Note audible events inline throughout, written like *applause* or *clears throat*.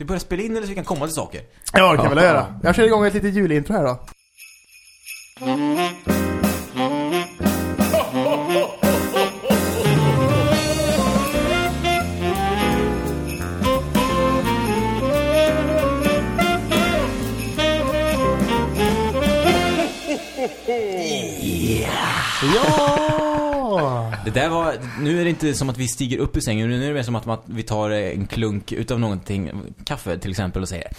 vi börjar spela in eller så vi kan komma till saker? Ja, det kan vi väl göra. Jag kör igång ett litet julintro här då. Ja! Det där var, nu är det inte som att vi stiger upp ur sängen, nu är det mer som att, vi tar en klunk utav någonting, kaffe till exempel och säger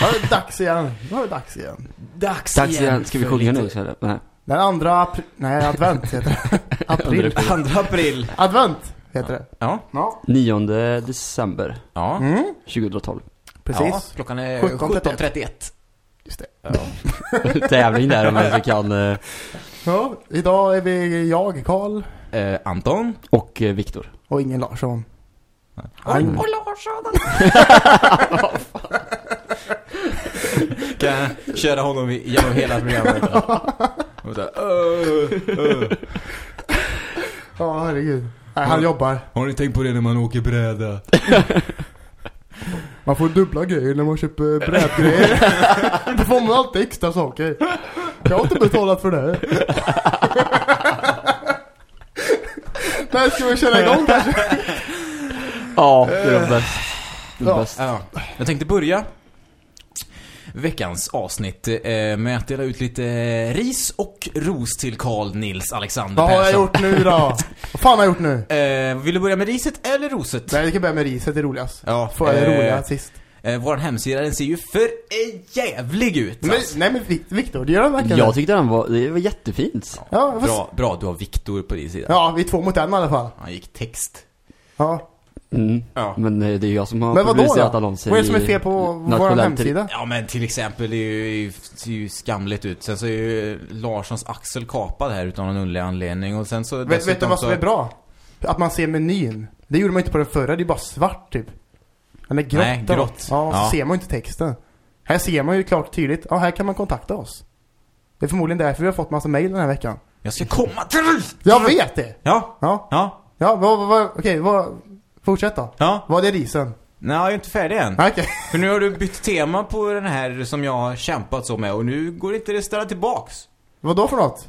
Nu var det dags igen. Nu var det dags igen. Dags, Dags igen. Ska vi sjunga nu? Så? Nej. Den andra april... Nej, advent heter det. *laughs* April. Andra april. Advent heter det. Ja. Ja. 9 december Ja. Mm, 2012. precis. Ja, klockan är 17.31. 17.31. Just det. Ja. *laughs* Tävling där om vem som kan. eh, Ja, idag är vi jag, Karl Eh, Anton. Och eh, Viktor. och ingen Larsson. Och, Han- och Larsson. *laughs* kan jag köra honom genom hela programmet. *laughs* Och så här, "Öh, öh." Ja, herregud. Nej, han jobbar. Har ni tänkt på det när man åker bräda? Man får dubbla grejer när man köper brädgrejer. *laughs* Då får man alltid extra saker. Jag har inte betalat för det. Nej, ska vi köra igång kanske? Ja, det är de bäst. De Ja. bäst. Ja, jag tänkte börja veckans avsnitt eh, med att dela ut lite ris och ros till Carl Nils Alexander Vad har jag Persson. gjort nu då? *laughs* Vad fan har jag gjort nu? Eh, vill du börja med riset eller roset? Nej, vi kan börja med riset, det är roligast. Ja, Får jag det eh, roliga sist. Eh, vår hemsida den ser ju för jävlig ut. Men, alltså. nej men Viktor, det gör han verkligen. Jag tyckte den var, det var jättefint. Ja, vad- Bra, bra, du har Viktor på din sida. ja, vi är två mot en i alla fall. Han gick text. Ja. Mm. Ja. Men eh, det är jag som har Men publicerat annonser Vad är det som är fel på vår hemsida? Ja men till exempel, det är ju, ser ju skamligt ut. Sen så är ju Larssons axel kapad här utan någon underlig anledning. Och sen så Vet, vet du vad som så- är bra? Att man ser menyn. Det gjorde man inte på den förra, det är bara svart typ. Är grått. Nej, grått. Ja, och så Ja. ser man ju inte texten. Här ser man ju klart och tydligt. Ja, här kan man kontakta oss. Det är förmodligen därför vi har fått massa mail den här veckan. Jag ska komma till Jag vet det! Ja, Ja, ja, ja, vad, vad okej, vad, fortsätt då. ja. Vad är risen? Nej, jag är inte färdig än. Okej. För nu har du bytt tema på den här som jag har kämpat så med och nu går det inte att ställa tillbaks. Vad då för något?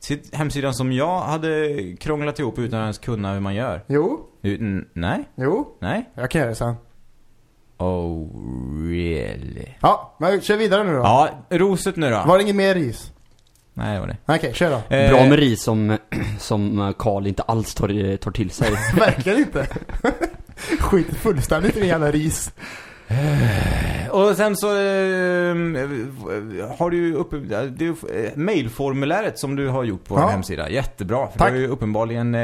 Till hemsidan som jag hade krånglat ihop utan att ens kunna hur man gör. Jo, n- nej, jo. nej. Jag kan göra det sen. Oh, really? Ja, men kör vidare nu då. Ja, roset nu då. Var det inget mer ris? Nej, det var det. Okej, kör då. Eh, Bra med ris som, *clears throat* som Karl inte alls tar, tar till sig. *laughs* Verkligen inte. *laughs* Skit fullständigt i jävla ris. Och sen så eh, har du ju uppe, det är eh, mailformuläret som du har gjort på Ja. vår hemsida. Jättebra. För Tack. du har ju uppenbarligen eh,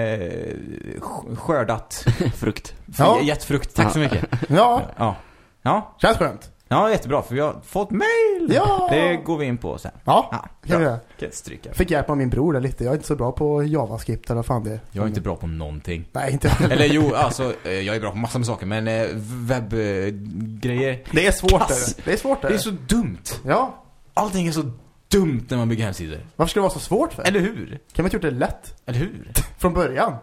sk- skördat *laughs* Frukt. Ja. gett frukt. Tack så mycket. Ja, Ja. Ja, känns skönt. Ja jättebra för vi har fått mail. Ja. Det går vi in på sen. Ja, Ja, kan vi göra. Stryka. Fick hjälp av min bror där lite. Jag är inte så bra på JavaScript eller vad fan det är. Jag är inte bra på någonting. Nej, inte heller. Eller jo, alltså eh, jag är bra på massor med saker men eh, webbgrejer. Det är svårt det. Det är svårt det. Det är så dumt. Ja. Allting är så dumt när man bygger hemsidor. Varför ska det vara så svårt för? Eller hur? Kan man inte gjort det lätt? Eller hur? *laughs* Från början.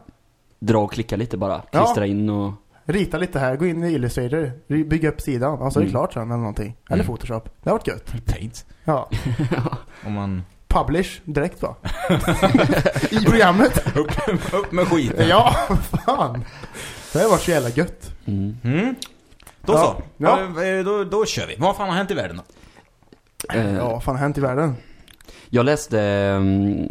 Dra och klicka lite bara. Ja. Klistra in och... Rita lite här, gå in i Illustrator, bygga upp sidan, och så är det Mm. klart sen eller någonting. Eller Mm. Photoshop. Det har varit gött. Paint. Ja. *laughs* Om man... Publish direkt va? *laughs* I programmet. Upp, upp med skiten. Ja, fan. Det har varit så jävla gött. Mm. Mm. Då Ja. så. Ja. Ja. eh, Då, då kör vi. Vad fan har hänt i världen då? Eh, Ja, vad fan har hänt i världen? Jag läste um,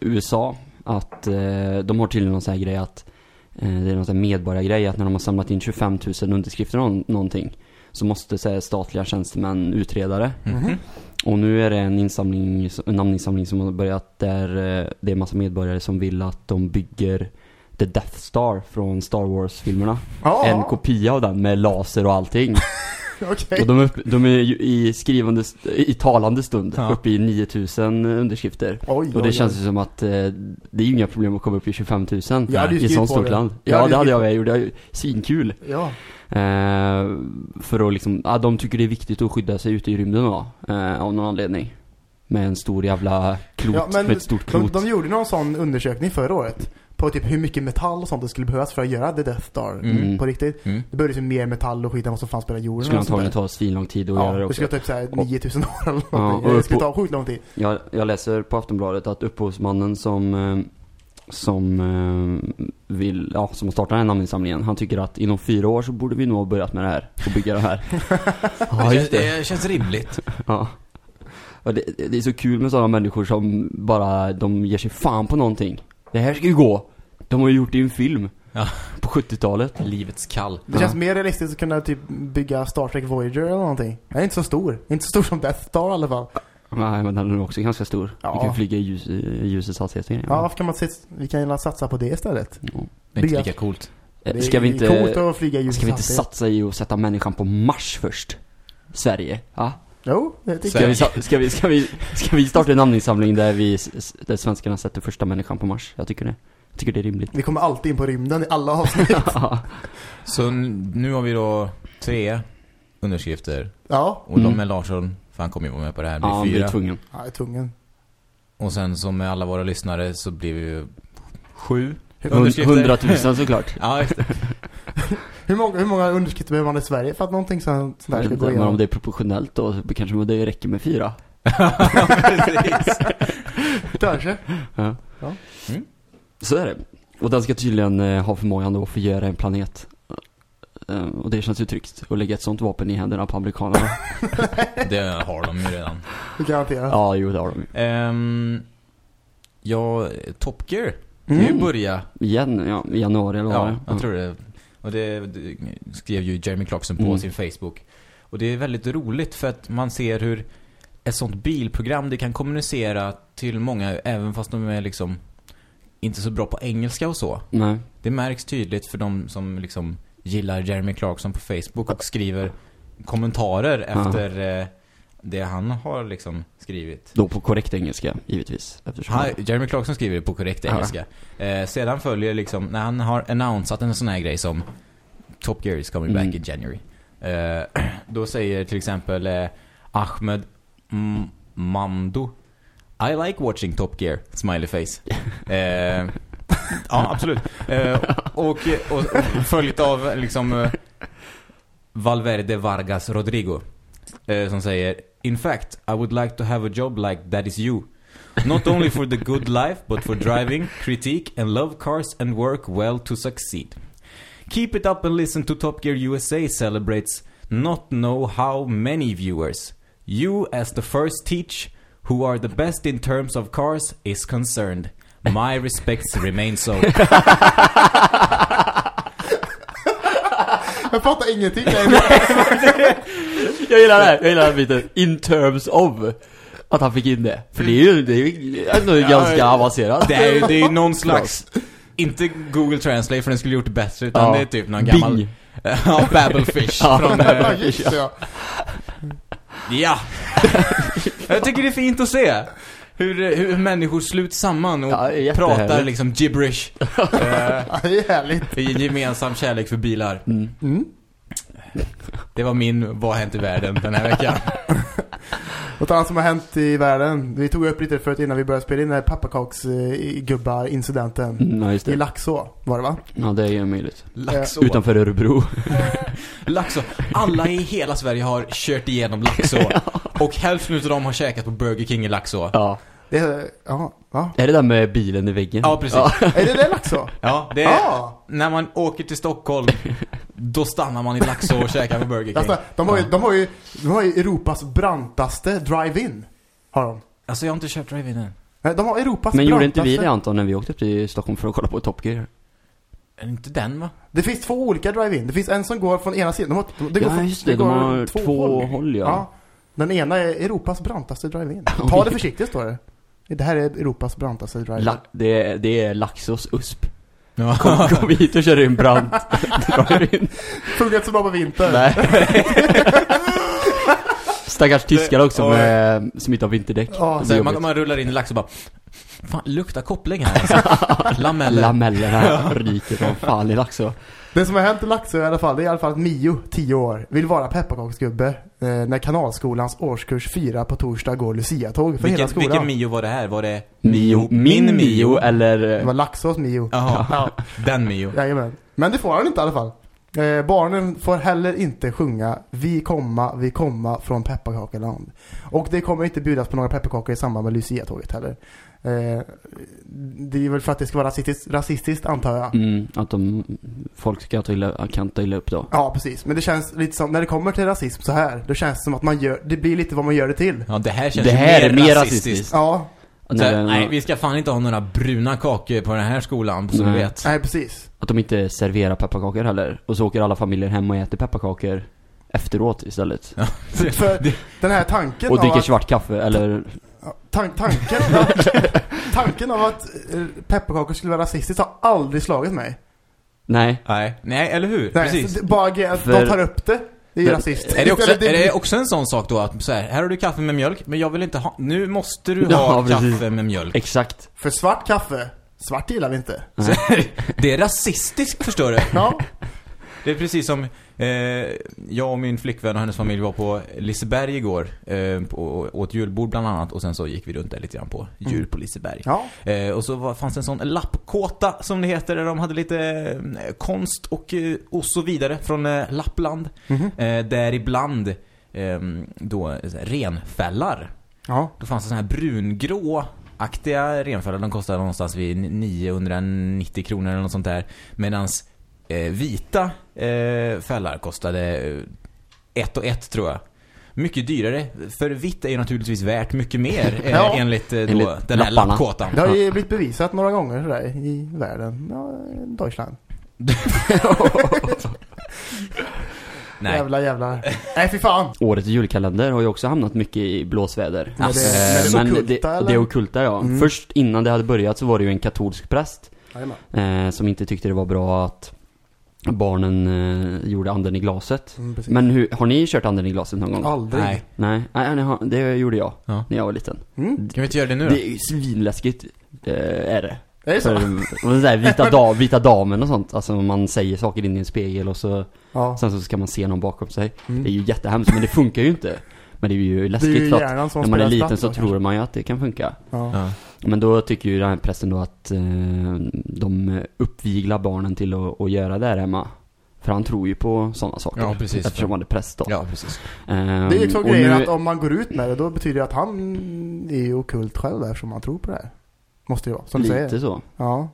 USA att eh, de har tydligen någon sån här grej att det är någon medborgargrej att när de har samlat in 25 000 underskrifter om någonting så måste så här, statliga tjänstemän utreda det. Mhm. Och nu är det en insamling, en namninsamling som har börjat där eh, det är en massa medborgare som vill att de bygger The Death Star från Star Wars-filmerna. Ja, En kopia av den med laser och allting. *laughs* *laughs* okej. Och de är, de är ju i skrivande, i talande stund Ja. uppe i 9000 underskrifter. Oj, Och det oj, känns ju som att eh, det är ju inga problem att komma upp i 25 000 Jag hade ju i ett sånt stort det. land. Jag Ja, hade det hade jag med. gjort. Det är svinkul. Ja. Eh, för att liksom, ja, de tycker det är viktigt att skydda sig ute i rymden då, eh, av någon anledning. Med en stor jävla klot, Ja, men med ett stort De, klot. de gjorde någon sån undersökning förra året. På typ hur mycket metall och sånt det skulle behövas för att göra The Death Star Mm. på riktigt. Mm. Det behövdes ju mer metall och skit än vad som fanns på hela jorden. Det skulle antagligen ta svinlång tid att Ja, göra det det också. skulle ta typ såhär 9000 år eller Ja, någonting. och det skulle ta sjukt lång tid. Jag, jag läser på Aftonbladet att upphovsmannen som, eh, som eh, vill, ja, som har startat den här namninsamlingen, han tycker att inom fyra år så borde vi nog ha börjat med det här och bygga det här. *laughs* ja, just det. *laughs* det känns rimligt. Ja. Och det, det är så kul med sådana människor som bara, de ger sig fan på någonting. Det här ska ju gå. De har ju gjort det i en film. Ja. På 70-talet. Livets kall. Det känns mer realistiskt att kunna typ bygga Star Trek Voyager eller någonting. Den är inte så stor. Inte så stor som Death Star i alla fall. Nej, men den är också ganska stor. Ja. Du kan flyga i ljus, ljusets hastighet. och grejer. Ja, varför kan man se, vi kan ju satsa på det istället. Ja. Det är inte lika coolt. Eh, Det Ska vi inte, coolt att flyga i ljusets ska vi inte satsa i att sätta människan på Mars först? Sverige? Ja. Jo, det tycker Ska jag. vi, ska, vi, ska, vi, ska vi starta en namninsamling där vi, där svenskarna sätter första människan på Mars? Jag tycker det. Jag tycker det är rimligt. Vi kommer alltid in på rymden i alla avsnitt. *laughs* ja. Så nu har vi då tre underskrifter. ja, Och de Mm. med Larsson, för han kommer ju vara med på det här, blir Ja, fyra. är tvungen. jag är tvungen. Och sen som med alla våra lyssnare så blir vi ju sju underskrifter. Hundratusen såklart. *laughs* Ja, just det. *laughs* Hur många, hur många underskrifter behöver man i Sverige för att någonting sånt sånt där ska gå Men om igenom? det är proportionellt då, så kanske det räcker med fyra. Kanske. Ja. Ja. Så är det. Och den ska tydligen eh, ha förmågan då att förgöra en planet. Eh, och det känns ju tryggt att lägga ett sånt vapen i händerna på amerikanerna. *laughs* Det har de ju redan. Det garanterat. ja, jo det har de ju. Ehm, ja, Top Gear. Mm. börja. Igen, ja, i januari eller vad Ja, jag tror det. Och det, det skrev ju Jeremy Clarkson på Mm. sin Facebook. Och det är väldigt roligt för att man ser hur ett sånt bilprogram det kan kommunicera till många även fast de är liksom inte så bra på engelska och så. Nej. Det märks tydligt för de som liksom gillar Jeremy Clarkson på Facebook och skriver kommentarer Ja. efter eh, det han har liksom skrivit. Då på korrekt engelska, givetvis. Eftersom Han, Jeremy Clarkson skriver det på korrekt Ja. engelska. Eh, sedan följer liksom, när han har annonsat en sån här grej som Top Gear is coming Mm. back in January. Eh, *clears throat* då säger till exempel eh, Ahmed M- Mamdo I like watching Top Gear, smiley face. *laughs* Eh, ja, absolut. Eh, och, och, och följt av liksom eh, Valverde Vargas Rodrigo eh, som säger In fact, I would like to have a job like that is you. Not only for the good life, but for driving, critique and love cars and work well to succeed. Keep it up and listen to Top Gear USA celebrates not know how many viewers. You as the first teach who are the best in terms of cars is concerned. My respects remain so. *laughs* Jag fattar ingenting. *laughs* Jag gillar det här, jag gillar den biten. In terms of. Att han fick in det. För det är ju, det är ju ändå ganska avancerat. Det är ju det är någon slags... Inte Google Translate för den skulle gjort det bättre utan Ja. det är typ någon gammal... Bing. *laughs* ja, Babblefish Ja. från... Ja, eh, det, ja. Ja! *laughs* Jag tycker det är fint att se. Hur, hur människor sluts samman och Ja, pratar liksom gibberish. eh, *laughs* Ja, det är härligt. I gemensam kärlek för bilar. Mm. Mm. Det var min Vad har hänt i världen den här veckan. *laughs* Något annat som har hänt i världen. Vi tog upp lite förut innan vi började spela in den här pepparkaksgubbar-incidenten. Mm, ja, I. Laxå, var det va? Ja, det är ju möjligt. Laxå. Utanför Örebro. *laughs* Laxå. Alla i hela Sverige har kört igenom Laxå. *laughs* Och hälften av dem har käkat på Burger King i Laxå. Ja. Det är, ja, va? Är det där med bilen i väggen? Ja, precis. Är det det Laxå? Ja, det är... Ja! När man åker till Stockholm, då stannar man i Laxå och käkar på Burger King. Alltså, de, har ju, de, har ju, de har ju Europas brantaste drive-in. Har de. Alltså jag har inte kört drive-in än. Nej, De har Europas Men gjorde brantaste. inte vi det Anton när vi åkte upp till Stockholm för att kolla på Top Gear? Är det inte den va? Det finns två olika drive-in. Det finns en som går från ena sidan. De har, det går Ja, från, just det. De går har två håll, ja. Den ena är Europas brantaste drive-in. *laughs* Ta det försiktigt står det. Det här är Europas brantaste drive-in. La- det, är, det är Laxås USP. Ja. Kom, kom hit och kör in brant. Funkar inte så bra på vinter. Nej. Stackars tyskar också med, som inte har vinterdäck. Ja, Så man, man rullar in i Laxå och bara Fan, luktar koppling här alltså. *laughs* Lameller. Lamellerna ryker som fan i Laxå. Det som har hänt i Laxå i alla fall, det är i alla fall att Mio, 10 år, vill vara pepparkaksgubbe eh, när kanalskolans årskurs 4 på torsdag går Lucia-tåg för hela Vilken, skolan. vilken Mio var det här? Var det Mio, min Mio eller... Det var Laxås Mio. Jaha, Ja, den Mio. jajamän. Men det får han inte i alla fall. Eh, barnen får heller inte sjunga Vi komma, vi komma från pepparkakeland. Och det kommer inte bjudas på några pepparkakor i samband med Lucia-tåget heller. Eh, det är väl för att det ska vara rasistiskt, rasistiskt antar jag. Mm, att de, folk ska ta illa, kan ta illa upp då. Ja, precis. Men det känns lite som, när det kommer till rasism så här, då känns det som att man gör, det blir lite vad man gör det till. Ja, det här känns Det här är mer rasistiskt. rasistiskt. Ja, Så, det- nej, vi ska fan inte ha några bruna kakor på den här skolan, så du Nej. vet. nej precis. Att de inte serverar pepparkakor heller. Och så åker alla familjer hem och äter pepparkakor efteråt istället. För *laughs* den här tanken Och dricker svart kaffe eller... tan tanken, *laughs* tanken av att eh, pepparkakor skulle vara rasistiskt har aldrig slagit mig. Nej. Nej, nej, eller hur? Nej, Precis. det- bara att För- de tar upp det, det är ju rasist. Är det, också, är det också en sån sak då att så här, här har du kaffe med mjölk, men jag vill inte ha, nu måste du *laughs* ha Ja, precis. kaffe med mjölk. Exakt. För svart kaffe, svart gillar vi inte. Så, *laughs* det är rasistiskt, förstår du. Ja, Det är precis som eh, jag och min flickvän och hennes familj var på Liseberg igår eh, på, och åt julbord bland annat och sen så gick vi runt där lite grann på jul på Liseberg. ja. Eh, och så var, fanns en sån lappkåta som det heter där de hade lite eh, konst och, eh, och så vidare från eh, Lappland. Mhm. Eh, där ibland eh, då renfällar. Ja. Då fanns det såna här brungrå aktiga renfällar. De kostade någonstans vid 990 kronor eller något sånt där. Medans vita eh, fällar kostade eh, ett och ett tror jag. Mycket dyrare. För vitt är ju naturligtvis värt mycket mer *laughs* eh, Ja. enligt, eh, då, Enligt den här lappkåtan. Det har ju blivit bevisat några gånger sådär i världen. Ja, Deutschland. *laughs* Nej. Jävla jävlar. Nej fy fan. Årets julkalender har ju också hamnat mycket i blåsväder. Men det- Eh, men det men det, eller? det ockulta ja. Mm. Först innan det hade börjat så var det ju en katolsk präst eh, som inte tyckte det var bra att barnen eh, gjorde anden i glaset. Mm. Men hur, har ni kört anden i glaset någon gång? Aldrig. Nej. Nej, nej, nej, det gjorde jag Ja. när jag var liten. Mm. Kan vi inte göra det nu då? Det är ju svinläskigt, eh, är det. Är det så? För, det där vita, da, vita damen och sånt, alltså man säger saker in i en spegel och så, Ja. sen så ska man se någon bakom sig. Mm. Det är ju jättehemskt, men det funkar ju inte. Men det är ju Det är läskigt ju för att när man är liten så tror man ju att det kan funka. Ja. Men då tycker ju den här prästen då att eh, de uppviglar barnen till att, att göra det här hemma. För han tror ju på sådana saker. Ja, precis. Eftersom han är präst då. ja, precis. Ehm, Det är ju och grejen nu- att om man går ut med det då betyder det att han är ju okult själv eftersom han tror på det här. Måste ju vara, som du Lite säger. så, Ja.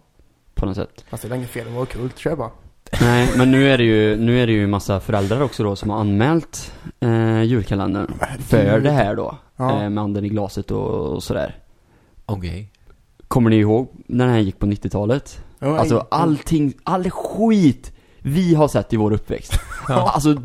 på något sätt. Fast det är inget fel att vara okult, kör bara. Nej, men nu är det ju, nu är det ju massa föräldrar också då som har anmält eh, julkalendern för det här då. Ja. Eh, med anden i glaset och, och sådär. Okej. Kommer ni ihåg när den här gick på 90-talet? Ja, Alltså in- allting, all skit vi har sett i vår uppväxt. *laughs* Ja. Alltså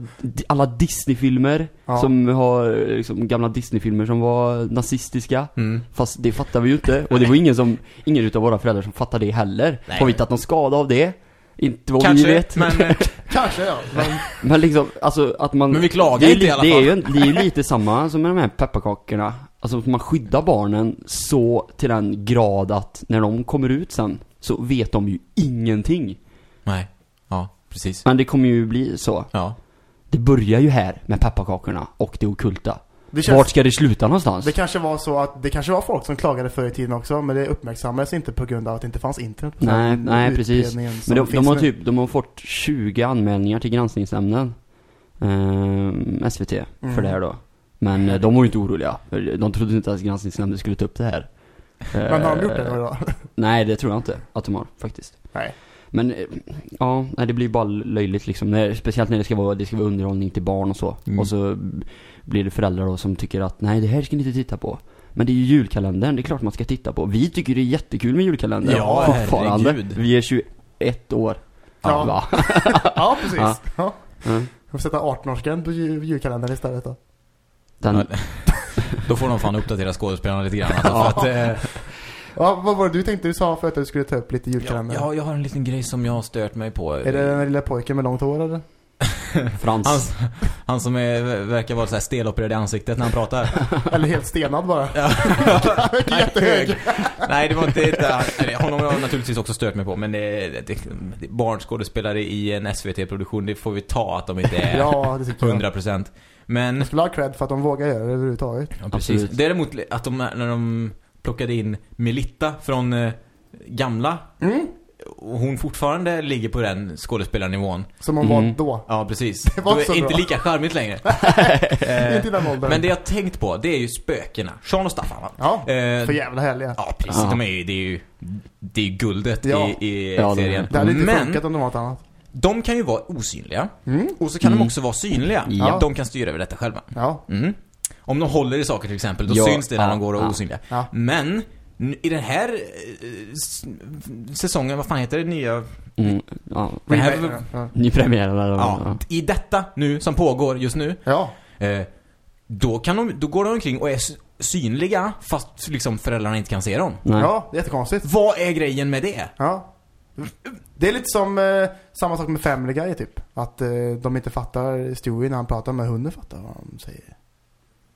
alla Disney-filmer Ja. som har, liksom gamla Disney-filmer som var nazistiska. Mm. Fast det fattar vi ju inte. Och det var ingen som, ingen utav våra föräldrar som fattade det heller. Nej. Har vi inte haft någon skada av det? Inte vad vi Kanske, vet. men eh, *laughs* Kanske ja. Men, Men liksom, alltså att man... Men vi klagar det är, inte i alla det är fall. ju en- det är lite samma som med de här pepparkakorna. Alltså att man skyddar barnen så till den grad att när de kommer ut sen så vet de ju ingenting. nej. Ja, precis. Men det kommer ju bli så. Ja. Det börjar ju här med pepparkakorna och det ockulta. Känns, Vart ska det sluta någonstans? det kanske var så att det kanske var folk som klagade förr i tiden också men det uppmärksammades inte på grund av att det inte fanns internet. på Nej, nej, precis. Men de, de har nu. typ, de har fått 20 anmälningar till granskningsnämnden. Ehm, SVT, Mm. för det här då. Men eh, de var ju inte oroliga. De trodde inte att granskningsnämnden skulle ta upp det här. Men har de gjort det Eh, då? *laughs* Nej, det tror jag inte att de har faktiskt. Nej. Men, eh, ja, nej, det blir bara löjligt liksom. Speciellt när det ska, vara, det ska vara underhållning till barn och så. Mm. Och så blir det föräldrar då som tycker att nej, det här ska ni inte titta på. Men det är ju julkalendern, det är klart man ska titta på. Vi tycker det är jättekul med julkalendern. Ja, fortfarande. herregud. Vi är 21 år. Ja. *laughs* Ja, precis. Ja. Ja. Mm. Jag får sätta 18-årsgräns på jul- julkalendern istället då. Den, Ja, *laughs* Då får de fan uppdatera skådespelarna lite grann. Alltså, för att, eh, Ja, vad var det du tänkte du sa för att du skulle ta upp lite ja, julkalender? ja, jag har en liten grej som jag har stört mig på. Är det den lilla pojken med långt hår eller? *laughs* Frans. Han, han som är, verkar vara så här stelopererad i ansiktet när han pratar. *laughs* Eller helt stenad bara. Ja. *laughs* Jättehög. Nej, det var inte... inte honom har jag naturligtvis också stört mig på. Men det, det, det, barnskådespelare i en SVT-produktion, det får vi ta att de inte är Ja, det tycker jag. 100%. Men... Jag skulle ha cred för att de vågar göra det överhuvudtaget. Ja, precis. Absolut. Däremot att de, när de plockade in Melitta från eh, gamla Mm. Och hon fortfarande ligger på den skådespelarnivån. Som hon Mm. var då. Ja, precis. Det var är inte bra. lika charmigt längre. *laughs* Inte i den åldern. Men det jag tänkt på, det är ju spökena. Sean och Staffan va? Ja, Eh, för jävla härliga. Ja, precis. Ja. De är ju, det är ju, det är ju guldet Ja. i, i Ja, det är serien. Det hade inte Men funkat om det var något annat. de kan ju vara osynliga. Mm. Och så kan Mm. de också vara synliga. Ja. De kan styra över detta själva. Ja. Mm. Om de håller i saker till exempel, då Ja, syns det när ja, de går och är ja. osynliga. Ja. Men i den här eh, säsongen, vad fan heter det nya? Mm, ja. Den här, ja. Nypremiären eller ja, I detta nu, som pågår just nu, Ja. eh, då, kan de, då går de omkring och är synliga fast liksom föräldrarna inte kan se dem. Nej. ja, det är jättekonstigt. Vad är grejen med det? Ja. Det är lite som eh, samma sak med Family Guy typ. Att eh, de inte fattar Stewie när han pratar med hunden fattar vad de säger.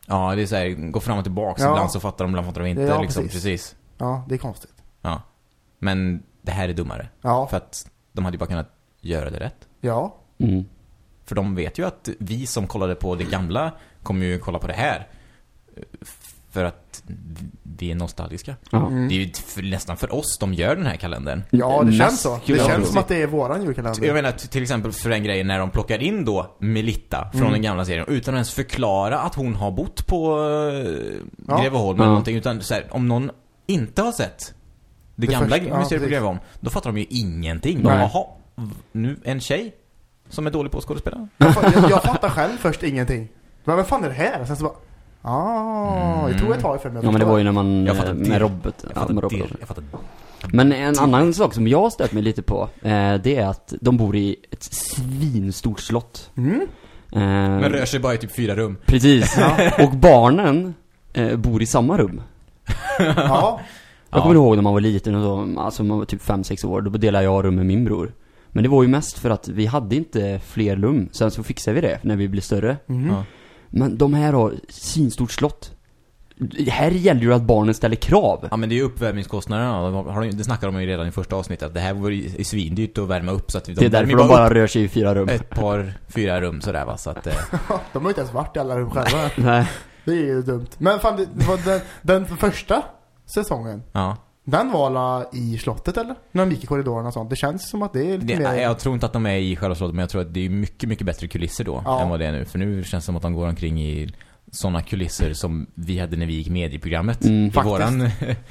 Ja, det är såhär, gå fram och tillbaka. Ja. Ibland så fattar de, ibland fattar de inte. Ja, liksom, precis. precis. Ja, det är konstigt. Ja. Men det här är dummare. Ja. För att de hade ju bara kunnat göra det rätt. Ja. Mm. För de vet ju att vi som kollade på det gamla kommer ju kolla på det här. För att vi är nostalgiska. Mm. Det är ju för, nästan för oss de gör den här kalendern. Ja, det känns så. Det känns som att det är våran julkalender. Jag menar till exempel för den grejen när de plockar in då Melitta från Mm. den gamla serien utan att ens förklara att hon har bott på uh, Ja. Greveholm Ja. eller någonting utan så här, om någon inte har sett det, Det gamla första- ja, Mysteriet på. Greveholm då fattar de ju ingenting. De jaha, nu en tjej som är dålig på att skådespela. Jag, jag, jag fattar själv först ingenting. Men vad fan är det här? Sen så bara... Ah, Mm. det tog ett tag för mig Ja men det var ju när man, Jag eh, med Robert. Jag Ja, fattar med. Robert. Jag fattar Men en annan sak som jag har stött mig lite på, eh, det är att de bor i ett svinstort slott. Mm. Eh, Men rör sig bara i typ fyra rum. Precis. *laughs* Och barnen eh, bor i samma rum. *laughs* Ja. Jag Ja. kommer ihåg när man var liten och så, alltså man var typ 5-6 år, då delade jag rum med min bror. Men det var ju mest för att vi hade inte fler rum. Sen så fixade vi det när vi blev större. Mm. Ja. Men de här har svinstort slott. Här gäller ju att barnen ställer krav. Ja men det är ju uppvärmningskostnaderna. Det snackade de ju redan i första avsnittet. Det här var ju svindyrt att värma upp så att de Det är därför de bara upp rör sig i fyra rum. ett par, fyra rum sådär va. Så att, eh, *laughs* De har ju inte ens varit i alla rum själva. Nej. Det är ju dumt. Men fan, det, det var den, den första säsongen. ja. Den var alla i slottet eller? När de gick i korridorerna och sånt. Det känns som att det är lite Det, mer... jag tror inte att de är i själva slottet men jag tror att det är mycket, mycket bättre kulisser då Ja. än vad det är nu. För nu känns det som att de går omkring i sådana kulisser som vi hade när vi gick medieprogrammet. Mm, I faktiskt. våran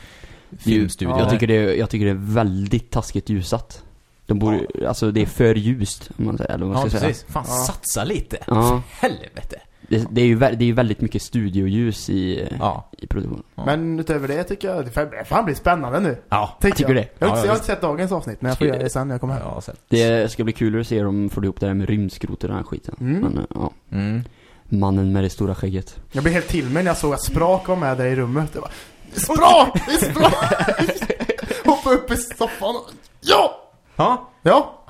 *laughs* filmstudio. Ja. Jag tycker, det är, jag tycker det är väldigt taskigt ljusat. De bor, alltså det är för ljust, om man säger, eller vad man Ja, ska säga. precis. Fan, Ja. satsa lite. Ja. Helvete. Det, det, är ju, det är ju väldigt mycket studioljus i, Ja. i produktionen. Ja. Men utöver det tycker jag, det fan- blir spännande nu. Ja. Tänker tycker jag. det. Jag har, Ja, inte, jag har inte sett dagens avsnitt, men jag får göra det sen när jag kommer hem. Ja, sett. Det ska bli kul att se om de får ihop det här med rymdskrot och den här skiten. Mm. Men, eh, ja. Mm. Mannen med det stora skägget. Jag blev helt till mig när jag såg att Sprak var med där i rummet. Jag bara, Sprak! *laughs* Det är Sprak! Hoppa upp i soffan och... Ja! Ja. Ja!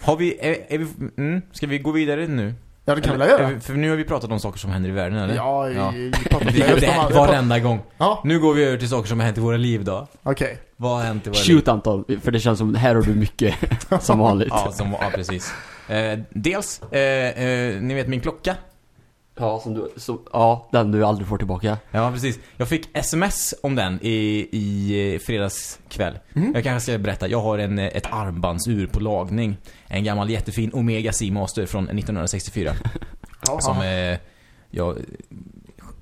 Har vi, är, är vi, mm, ska vi gå vidare nu? Ja, det kan Eller- är göra? För nu har vi pratat om saker som händer i världen, eller? Ja, Ja. *laughs* Det. Jag varenda gång. Ja, Nu går vi över till saker som har hänt i våra liv då. okej. Vad har hänt i våra liv? Shoot Anton, för det känns som, här har du mycket *laughs* som vanligt. Ja, som, ja precis. Eh, dels, eh, eh, ni vet min klocka. Ja, som du, så, ja, den du aldrig får tillbaka. Ja, precis. Jag fick sms om den i, i eh, fredags kväll. Mm. Jag kanske ska berätta. Jag har en, eh, ett armbandsur på lagning. En gammal jättefin Omega Seamaster från 1964. *laughs* Ja, Som eh, jag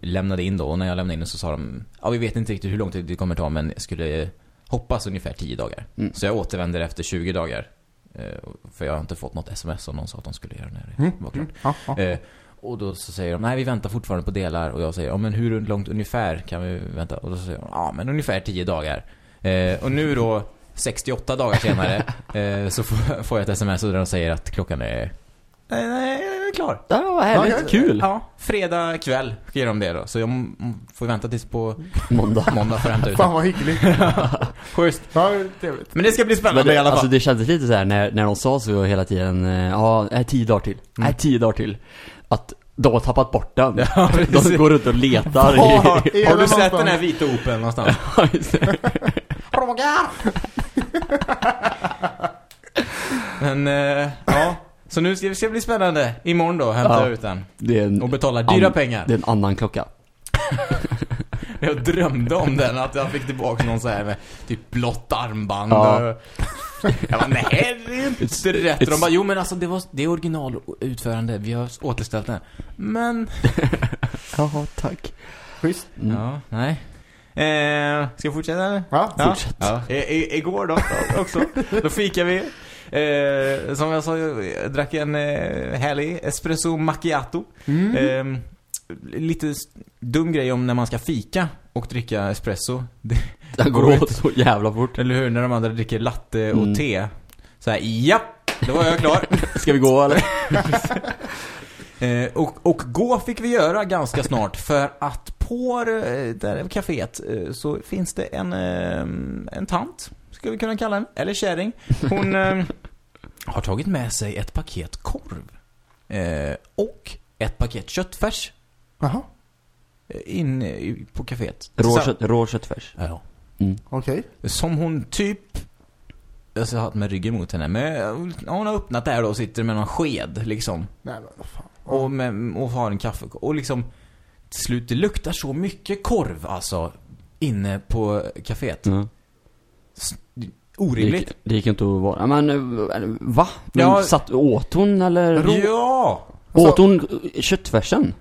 lämnade in då. Och när jag lämnade in så sa de Ja, vi vet inte riktigt hur lång tid det kommer ta men jag skulle eh, hoppas ungefär 10 dagar. Mm. Så jag återvänder efter 20 dagar. Eh, för jag har inte fått något sms som någon sa att de skulle göra det Mm, var klart. mm, ja, ja. Och då så säger de, nej vi väntar fortfarande på delar. Och jag säger, ja men hur långt ungefär kan vi vänta? Och då säger de, ja men ungefär 10 dagar. Eh, och nu då, 68 dagar senare, *laughs* eh, så får, får jag ett sms där de säger att klockan är, nej, nej, den är klar. Ja, vad härligt. Ja, Kul. Ja, fredag kväll ger de det då. Så jag får vänta tills på *laughs* Måndag. måndag för att hämta ut Fan vad hyggligt. *laughs* Schysst. Ja, trevligt. Men det ska bli spännande det, i alla fall. alltså det kändes lite så här när, när de sa så hela tiden, eh, ja, äh, tio dagar till. Mm. Äh, tio dagar till. Att de har tappat bort den. Ja, *laughs* de går runt och letar Var i... Har du den sett någonstans? den här vita Opeln någonstans? *laughs* Ja, det. *laughs* Men, eh, ja. Så nu ska det bli spännande. Imorgon då, hämta Ja. ut den. en, Och betala dyra An- pengar. det är en annan klocka. Jag drömde om den, att jag fick tillbaka någon så här med typ blått armband. Ja. och- Jag bara, nej det är inte rätt. Och de bara, jo men alltså det, var, det är originalutförande, vi har återställt den. Men, *laughs* Jaha, tack. Schysst. Mm. ja, nej. Eh, ska jag fortsätta eller? Ja. Ja. Fortsätt. Ja. I, i, igår då, *laughs* också, då fikar vi. Eh, som jag sa, jag drack en eh, härlig espresso macchiato. Mm. Eh, lite dum grej om när man ska fika och dricka espresso. Det, Det går åt så jävla fort. eller hur? När de andra dricker latte och Mm. te. Så här, japp, då var jag klar. *laughs* Ska vi gå eller? *laughs* eh, och, och gå fick vi göra ganska snart för att på eh, där kaféet eh, så finns det en, en tant, ska vi kunna kalla henne, eller kärring. Hon har tagit med sig ett paket korv. Och ett paket köttfärs Jaha, in på kaféet. Rå, kött, rå köttfärs. Ja. Okej. Som hon typ jag har haft med ryggen mot henne men hon har öppnat det här då och sitter med någon sked liksom Nej men fan. och, med, och har en kaffe och liksom till slut det luktar så mycket korv alltså inne på kaféet. Ja. S- Det, Orimligt. gick, det gick inte att vara. Men eh, va? Men Ja. satt, åt hon eller? Rå- Ja! Åt hon eh, köttfärsen?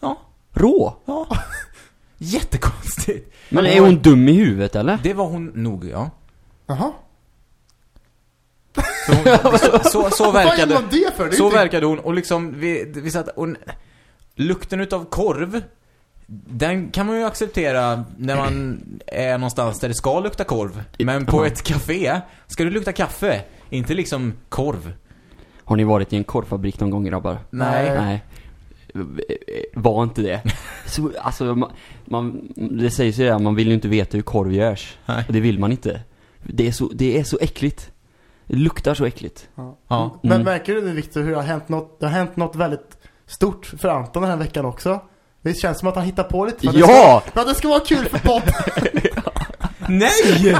Ja. Rå? Ja. Jättekonstigt. Men är hon- dum i huvudet eller? Det var hon nog, ja. Jaha. Så, hon, *laughs* så, så, så Vad verkade man det för? Det Så inte... verkade hon och liksom vi, vi satt och lukten utav korv den kan man ju acceptera när man är någonstans där det ska lukta korv. Men på ett café ska det lukta kaffe, inte liksom korv. Har ni varit i en korvfabrik någon gång grabbar? Nej. Nej. Var inte det. Så, alltså, man, man, det sägs ju det, man vill ju inte veta hur korv görs. Nej. Och det vill man inte. Det är så, det är så äckligt. Det luktar så äckligt. Ja. Ja. Men Mm. märker du nu Victor hur det har hänt något, det har hänt något väldigt stort för Anton den här veckan också? Det känns som att han hittar på lite för att det Ja! ska, för att det ska vara kul för podden. *laughs* Nej!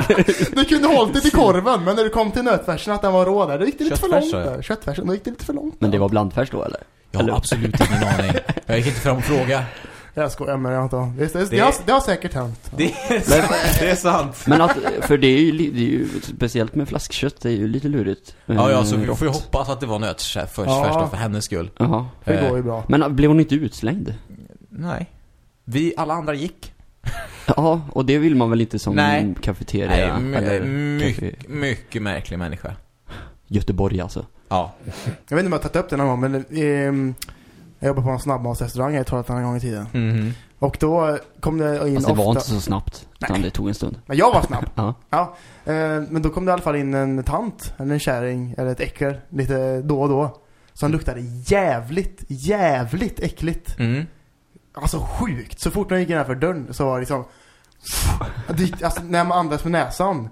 Du kunde hållit det till korven, men när du kom till nötfärsen att den var rå där, då gick det lite för långt där. Köttfärsen, då gick det lite för långt. Men det var blandfärs då eller? Jag har Eller- absolut ingen *laughs* aning. Jag gick inte fram och frågade. Jag skojar men jag har inte... Det, det, det, har, det har säkert hänt. Det är, sant. det är sant. Men att, för det är ju, det är ju speciellt med flaskkött, det är ju lite lurigt. Ja, ja, så Eh, vi får ju hoppas att det var nötfärs först, Ja. först för hennes skull. Jaha. Det Eh, går ju bra. Men blev hon inte utslängd? Nej. Vi, alla andra gick. Ja, och det vill man väl inte som Nej. kafeteria? Nej, my, mycket, mycket märklig människa. Göteborg alltså. Ja. Jag vet inte om jag har tagit upp det någon gång, men ehm, jag jobbar på en snabbmatsrestaurang i Trollhättan en gång i tiden. Mhm. Och då kom det in Fast det ofta... var inte så snabbt, utan det tog en stund. Men jag var snabb. *laughs* Ja. Ja, eh, men då kom det i alla fall in en tant, eller en kärring, eller ett äckel, lite då och då. Som luktade jävligt, jävligt äckligt. Mm. Alltså sjukt. Så fort man gick innanför dörren så var det liksom... *laughs* Alltså när man andas med näsan,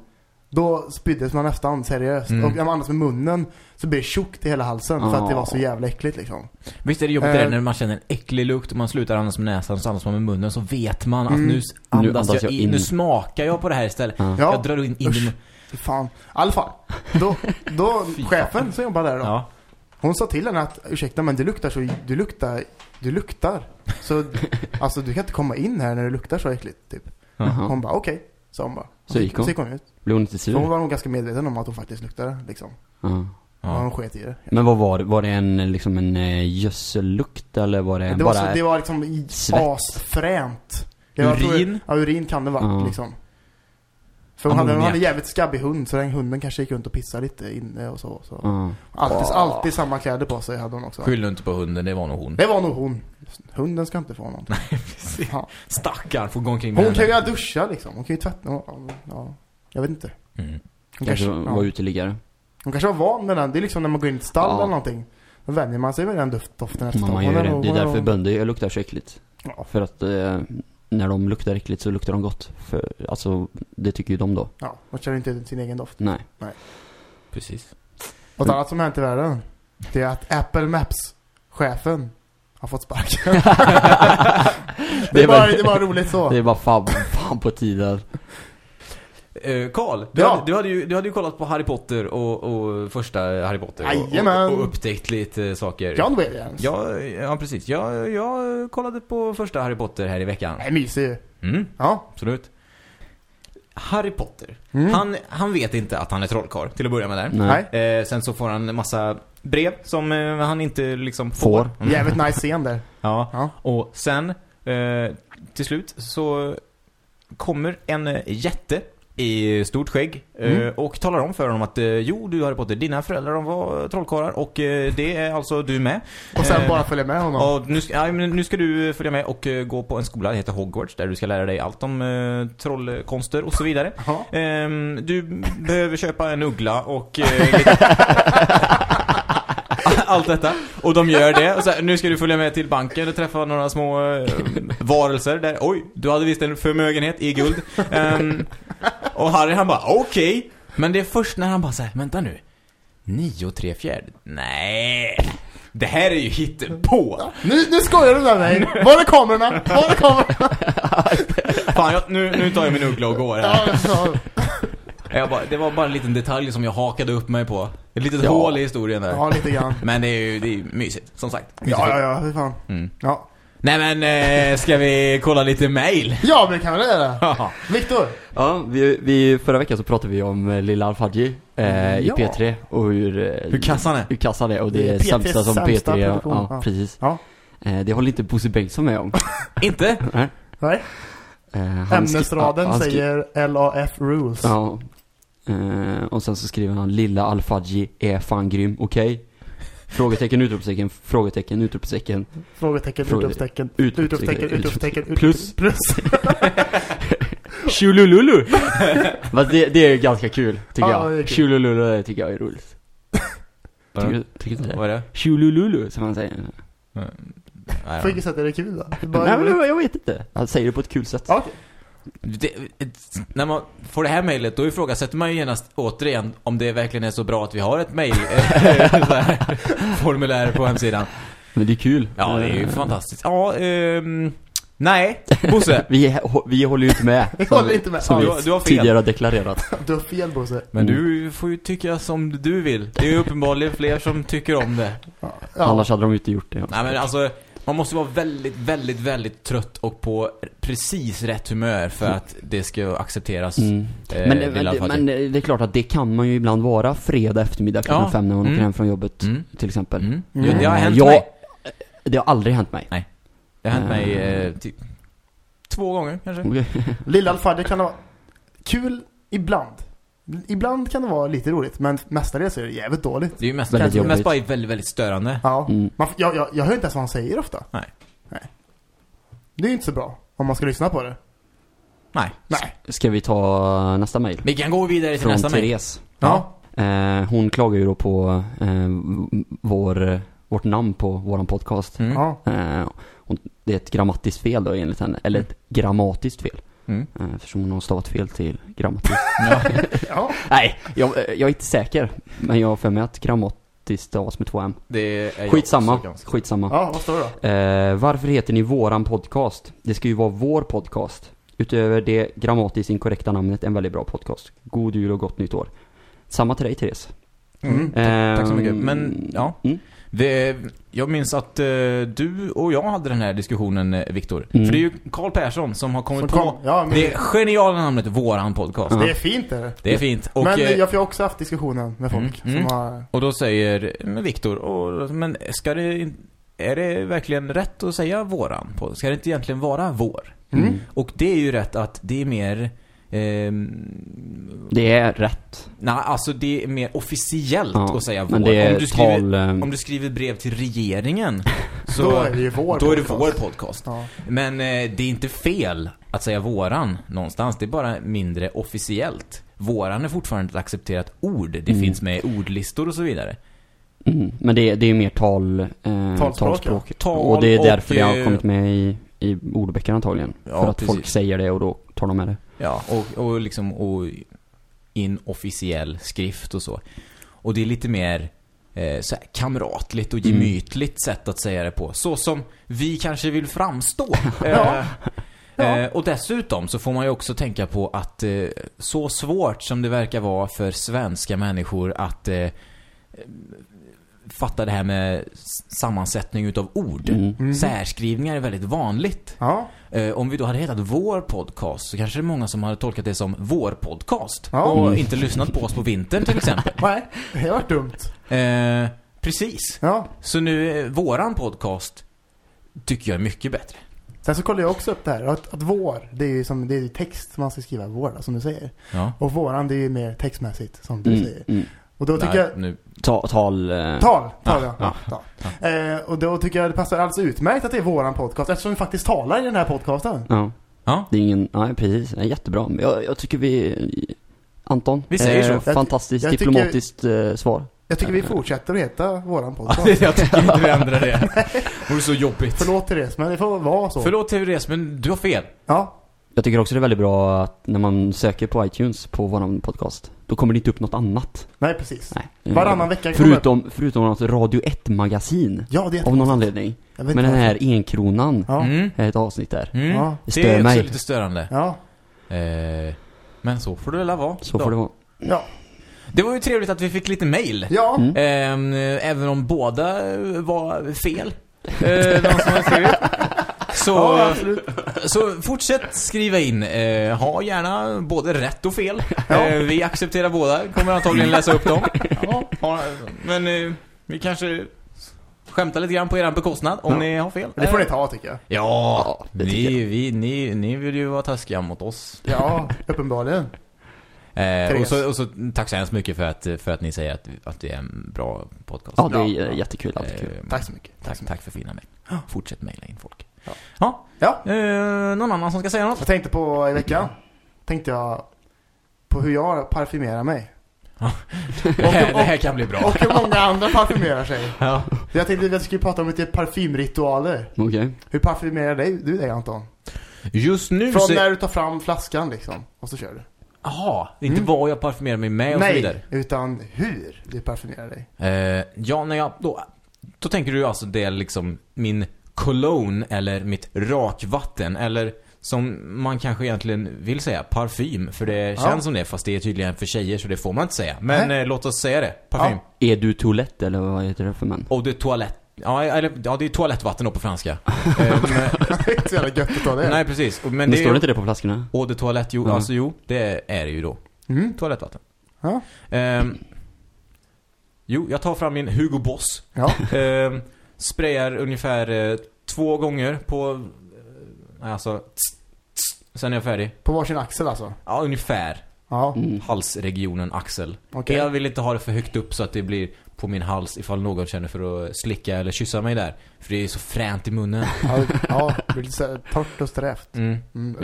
då spyddes man nästan seriöst. Mm. Och när man andas med munnen så blir det tjockt i hela halsen för att det var så jävla äckligt liksom. Visst är det jobbigt det Eh. där när man känner en äcklig lukt och man slutar andas med näsan och så andas man med munnen så vet man att Mm. nu andas, Nu andas jag jag in, nu in. smakar jag på det här istället. Ja. Ja, Jag drar in, in Usch. fan. I alla fall. Då, då *laughs* chefen som jobbar där då. Ja. Hon sa till henne att ursäkta men du luktar så, du luktar, du luktar. Så alltså du kan inte komma in här när det luktar så äckligt typ. Jaha. Hon bara okej, sa hon bara. Så gick hon? Så gick hon ut. Blev hon inte Så hon sur? var nog ganska medveten om att hon faktiskt luktade liksom. Ja. Ja. hon sket i det. Men vad var det? Var det en, liksom en eh, gödsellukt eller var det, Det var, bara... så, det var liksom asfränt. Det var- Urin? Ja, urin kan det vara Ja. liksom. För hon hade, hon hade jävligt skabbig hund så den hunden kanske gick runt och pissade lite inne och så. så. Ja. Alltid, Ah. alltid samma kläder på sig hade hon också. Skyll inte på hunden, det var nog hon. Det var nog hon. Hunden ska inte få någonting. Ja. Stackarn får gå omkring med Hon kan ju henne. duscha liksom. Hon kan ju tvätta. Ja, ja. Jag vet inte. Mm. Hon Kanske kanske, var ja. uteliggare. hon kanske var van med den. Det är liksom när man går in i ett stall Ja. eller någonting. Då vänjer man sig med den duft, doften efter Man, gör det. Det är därför bönder luktar så äckligt. Ja. För att eh, när de luktar äckligt så luktar de gott. För, alltså, det tycker ju de då. Ja, de känner inte sin egen doft. Nej. Precis. Något annat som hänt i världen. Det är att Apple Maps-chefen har fått sparken. *laughs* det, är bara, det är bara roligt så. Det är bara fan, fan på tiden. Eh, Karl, du, Ja. hade, du, hade ju, du hade ju kollat på Harry Potter och, och första Harry Potter. Och, och, och upptäckt lite saker. John Williams. Ja, ja precis. Jag, jag kollade på första Harry Potter här i veckan. Nej, mysig. Mm, Ja. absolut. Harry Potter. Mm. Han, han vet inte att han är trollkarl, till att börja med där. Nej. Eh, sen så får han en massa brev som eh, han inte liksom får. Får. Mm. Jävligt nice scen där. *laughs* Ja. Ja. Och sen, eh, till slut så kommer en jätte i stort skägg eh, Mm. och talar om för honom att eh, jo, du Harry Potter, dina föräldrar de var trollkarlar och eh, det är alltså du med. Och sen bara följa med honom. Och nu ska, ja, nu ska du följa med och gå på en skola, det heter Hogwarts, där du ska lära dig allt om trollkonster och så vidare. Ehm, du behöver köpa en uggla och *laughs* allt detta. Och de gör det. Och så här, nu ska du följa med till banken och träffa några små varelser där. Oj, du hade visst en förmögenhet i guld. Ehm, och Harry han bara, okej. Men det är först när han bara säger, vänta nu. Nio och tre fjärde? Nej. Det här är ju hittepå. Nu, nu skojar du med mig! Var är kamerorna? Var är kamerorna? *laughs* Fan, jag, nu, nu tar jag min uggla och går här. Ja, ja. Jag bara, det var bara en liten detalj som jag hakade upp mig på. Ett litet Ja. hål i historien där. ja, lite grann. Men det är ju det är ju mysigt, som sagt. Mysigt. Ja, ja, ja, hur fan. Mm. Ja. Nej men, eh, ska vi kolla lite mail? *laughs* Ja, men det kan väl göra. Viktor. Ja, vi, vi, förra veckan så pratade vi om eh, Lilla Alfadji eh, i Ja. P3 och hur, eh, Hur kassan är. hur kassan är och det Det är är P3s sämsta som sämsta P3 ja, ja, ja. precis. Ja. Eh, det håller inte Bosse Bengtsson med om. *laughs* Inte? Nej. Nej. Eh, Ämnesraden ja, säger LAF rules. Ja. Eh, och sen så skriver han Lilla Alfadji är fan grym, okej? Frågetecken, utropstecken, frågetecken, utropstecken. Frågetecken, Fråge- utropstecken, utropstecken, utropstecken, utropstecken, ut- Plus. plus. *laughs* Tjolululu! Men det, det är ganska kul, tycker Ja, det är jag. Tjolululu det tycker jag är roligt. Tycker, du- tycker du inte det? Vad är det? Tjolululu, som man säger. På vilket sätt är det kul då? Det är bara Nej men jag vet inte. Han säger det på ett kul sätt. Det, när man får det här mejlet, då ifrågasätter man ju genast återigen om det verkligen är så bra att vi har ett mejl eh, *laughs* formulär på hemsidan. Men det är kul. Ja, det är ju fantastiskt. Ja, ehm, nej, Bosse. *laughs* Vi, vi håller ju inte med. *laughs* Vi håller inte med. Som Ja, vi du har- fel. tidigare har deklarerat. Du har fel Bosse. Men Mm. du får ju tycka som du vill. Det är ju uppenbarligen fler som tycker om det. Ja. Annars hade de inte gjort det. Nej men alltså, man måste vara väldigt, väldigt, väldigt trött och på precis rätt humör för att det ska accepteras. Mm. Eh, Men, det, men, det, Alfadji. men det är klart att det kan man ju ibland vara fredag eftermiddag klockan Ja. fem när man Mm. åker hem från jobbet. Mm. Till exempel. Mm. Mm. Ja, det har Eh, hänt jag- mig. Det har aldrig hänt mig. Det har hänt mig Eh. eh, typ två gånger kanske. *laughs* Lilla Alfadji kan vara kul ibland. Ibland kan det vara lite roligt, men mestadels är det jävligt dåligt. Det är ju mest, Väldigt mest jobbigt. bara väldigt, väldigt störande. Ja. Mm. Man, jag, jag, jag hör inte ens vad han säger ofta. Nej. Nej. Det är ju inte så bra om man ska lyssna på det. Nej. Nej. Ska vi ta nästa mejl? Vi kan gå vidare till Från nästa mejl. Therese. Ja. Eh, hon klagar ju då på eh, vår, vårt namn på våran podcast. Mm. Ja. Eh, hon, det är ett grammatiskt fel då enligt henne. Eller ett grammatiskt fel. Mm. Eh, eftersom hon har stavat fel till grammatiskt. *laughs* Ja. Nej, jag, eh, jag är inte säker. Men jag har för mig att grammatiskt stavas med två M. Det är Skitsamma. ganska- Skitsamma. Ja, vad står det då? Eh, varför heter ni våran podcast? Det ska ju vara vår podcast. Utöver det grammatiskt inkorrekta namnet, en väldigt bra podcast. God jul och gott nytt år. Samma till dig, Therese. Mm. Eh, Tack så mycket. Men, ja. Mm. Det, jag minns att eh, du och jag hade den här diskussionen, eh, Viktor. Mm. För det är ju Karl Persson som har kommit Som på kom, ja, men det geniala namnet Våran podcast. Det är fint det. är. Det är fint. Och, men eh, jag har också haft diskussionen med folk Mm, mm. som har... och då säger Viktor, men ska det är det verkligen rätt att säga våran? På? Ska det inte egentligen vara vår? Mm. Och det är ju rätt att det är mer... ehm, Det är rätt. Nej, alltså det är mer officiellt Ja, att säga vår. Om, du skriver, tal... eh, om du skriver brev till regeringen *laughs* så då är det ju vår då är det podcast. vår podcast. Ja. Men eh, det är inte fel att säga våran någonstans. Det är bara mindre officiellt. Våran är fortfarande ett accepterat ord. Det Mm. finns med i ordlistor och så vidare. Mm. Men det, är- det är mer tal, eh, Talspråk, talspråk. Tal och det är och, därför det har eh, kommit med i, i ordböcker antagligen. Ja, för att folk precis. säger det och då tar de med det. Ja, och, och liksom och inofficiell skrift och så. Och det är lite mer eh, så här, kamratligt och Mm. gemytligt sätt att säga det på. Så som vi kanske vill framstå. *laughs* Ja. Eh, Ja. Eh, och dessutom så får man ju också tänka på att eh, så svårt som det verkar vara för svenska människor att eh, fatta det här med sammansättning utav ord. Mm. Mhm. Särskrivningar är väldigt vanligt. Ja. Eh, om vi då hade hetat vår podcast så kanske det är många som hade tolkat det som vår podcast. Ja. Och Mm. inte lyssnat på oss på vintern till exempel. *laughs* Nej, det har varit dumt. Eh, precis. Ja. Så nu, eh, våran podcast tycker jag är mycket bättre. Sen så kollade jag också upp det här. Att, att vår, det är ju som, det är text man ska skriva vår, som du säger. Ja. Och våran, det är ju mer textmässigt, som du Mm. säger. Mm. Och då tycker Nej, jag... nu. Ta, tal... Eh, Tal, tal Ja, ja. ja, tal. Eh, och då tycker jag det passar alltså utmärkt att det är våran podcast eftersom vi faktiskt talar i den här podcasten. Ja. Ja. Det är ingen, nej precis, det är jättebra. Jag, jag tycker vi, Anton. Vi säger så. eh, Fantastiskt Jag tycker- diplomatiskt eh, svar. Jag tycker vi fortsätter att heta våran Ja, *laughs* podcast. jag tycker inte vi ändrar det. *laughs* Det vore så jobbigt. Förlåt Therese, men det får vara så. Förlåt Therese, men du har fel. Ja, Jag tycker också det är väldigt bra att när man söker på iTunes på våran podcast, då kommer det inte upp något annat. nej precis. Nej. Eh, Varannan vecka kommer... Förutom, förutom något Radio 1-magasin. Ja, det är Av någon anledning. Men den här enkronan Ja. Mm. är ett avsnitt där. Mm. Ja. Det Det är stör också mig. lite störande. Ja. Eh, men så får det väl vara. Så då. får det vara. Ja. Det var ju trevligt att vi fick lite mail. Ja. Mm. Ehm, även om båda eh, var fel. Eh, de som har skrivit. Så, Ja, så fortsätt skriva in. Eh, ha gärna både rätt och fel. Ja. Eh, vi accepterar båda. Kommer antagligen läsa upp dem. Ja. Ha, men eh, vi kanske skämtar lite grann på er bekostnad om Ja. ni har fel. Det får ni ta tycker jag. Ja, ni, vi, ni, ni vill ju vara taskiga mot oss. Ja, uppenbarligen. Eh, och, så, och så tack så hemskt mycket för att, för att ni säger att, att det är en bra podcast. Ja, det är Ja. eh, jättekul. Alltid kul. Eh, Tack så mycket. Tack, tack för fina mejl. Fortsätt mejla in folk. Ja. Ja. Ja. Eh, någon annan som ska säga något? Jag tänkte på i veckan. Tänkte jag på hur jag parfymerar mig. *laughs* det, här, det här kan bli bra. Och hur många andra parfymerar sig. Ja. Jag tänkte att vi skulle prata om lite parfymritualer. Okej. Hur parfymerar dig, du dig Anton? Just nu Från så... när du tar fram flaskan liksom. Och så kör du. Jaha, inte Mm. vad jag parfymerar mig med och så Nej, vidare. utan hur du parfymerar dig. Eh, ja, när jag... Då, då tänker du alltså det är liksom min cologne eller mitt rakvatten eller som man kanske egentligen vill säga, parfym. För det Ja. känns som det, fast det är tydligen för tjejer så det får man inte säga. Men eh, låt oss säga det. Parfym. Är du toalett eller vad heter det för män? Eau de toilette. Ja, eller, ja, det är toalettvatten då på franska. *laughs* eh, men, Det är så jävla gött att ta det. nej, precis. Och- Men, Men det står är det inte det på flaskorna? Eau de toilette, jo, Ja. alltså jo, det är det ju då. Mm. Toalettvatten. Ja. Ehm, jo, jag tar fram min Hugo Boss. Ja. Ehm, sprayar ungefär eh, två gånger på... Eh, alltså... tss, tss, sen är jag färdig. På varsin axel alltså. Ja, ungefär. Ja, Mm. Halsregionen, axel. okej. Jag vill inte ha det för högt upp så att det blir på min hals ifall någon känner för att slicka eller kyssa mig där. För det är så fränt i munnen. Ja, ja, det blir lite torrt och strävt. Mm. Mm.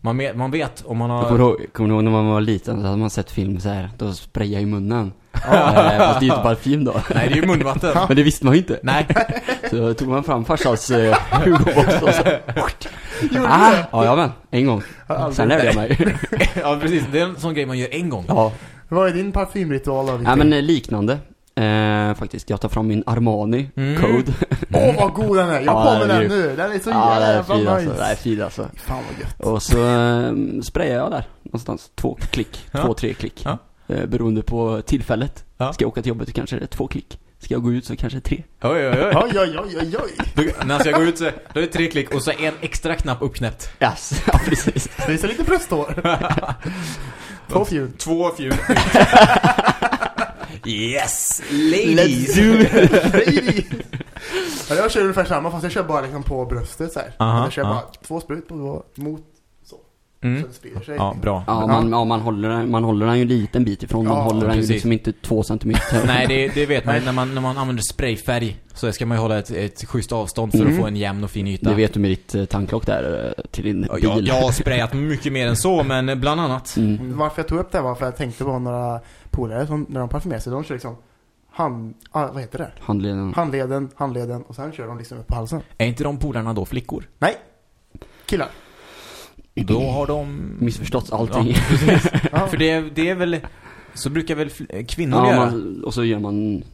Man, vet, man vet om man kommer har... ihåg, kommer du ihåg när man var liten så hade man sett film så här, då sprayade i munnen. Eh, Fast det är ju inte parfym då. Nej, det är ju munvatten. Men det visste man ju inte. Nej. Så tog man fram farsans eh, Hugo Boss och så. Gjorde Ah, det? ja, men en gång. Sen lärde jag mig. *laughs* ja, precis. Det är en sån grej man gör en gång. ja. Vad är din parfymritual då? ja, men eh, liknande. Eh, faktiskt. Jag tar fram min Armani Mm. Code. Åh vad god den är! Jag Ja, på med är den nu! Den är så Ja, det är jävla fin nice! alltså. Det är fin alltså. Fan vad gött. Och så eh, sprayar jag där någonstans. Två klick. Ja. Två, tre klick. Ja. Eh, beroende på tillfället. Ja. Ska jag åka till jobbet så kanske det är två klick. Ska jag gå ut så kanske det är tre. Oj, oj, oj. Oj, oj, oj, oj! Då, när jag ska gå ut så då är det tre klick och så en extra knapp uppknäppt. Yes. *laughs* Ja, precis. Visa lite brösthår. *laughs* Två fjul. Två fjul. *laughs* yes, ladies. Lady. ja, jag kör ungefär samma fast jag kör bara liksom på bröstet så här. Aha, jag kör ja. bara två sprut på mot Så Mm. det sprider sig. Ja, bra. Ja, man, ja, man, håller, den- man håller den ju en liten bit ifrån. Man Ja, håller den ju liksom inte två centimeter. Nej, det, det vet man när man, när man använder sprayfärg. Så ska man ju hålla ett, ett schysst avstånd för Mm. att få en jämn och fin yta. Det vet du med ditt eh, tanklock där eh, till din Ja, bil. jag, jag har *laughs* sprayat mycket mer än så, men bland annat. Mm. Varför jag tog upp det var för att jag tänkte på några polare som när de parfymerar sig, de kör liksom hand, ah, vad heter det? Handleden. Handleden, handleden och sen kör de liksom upp på halsen. Är inte de polarna då flickor? Nej! Killar. Då har de... Missförstått allting. Ja. *laughs* För det, det är väl... Så brukar väl kvinnor Ja, göra? man, och så gör man...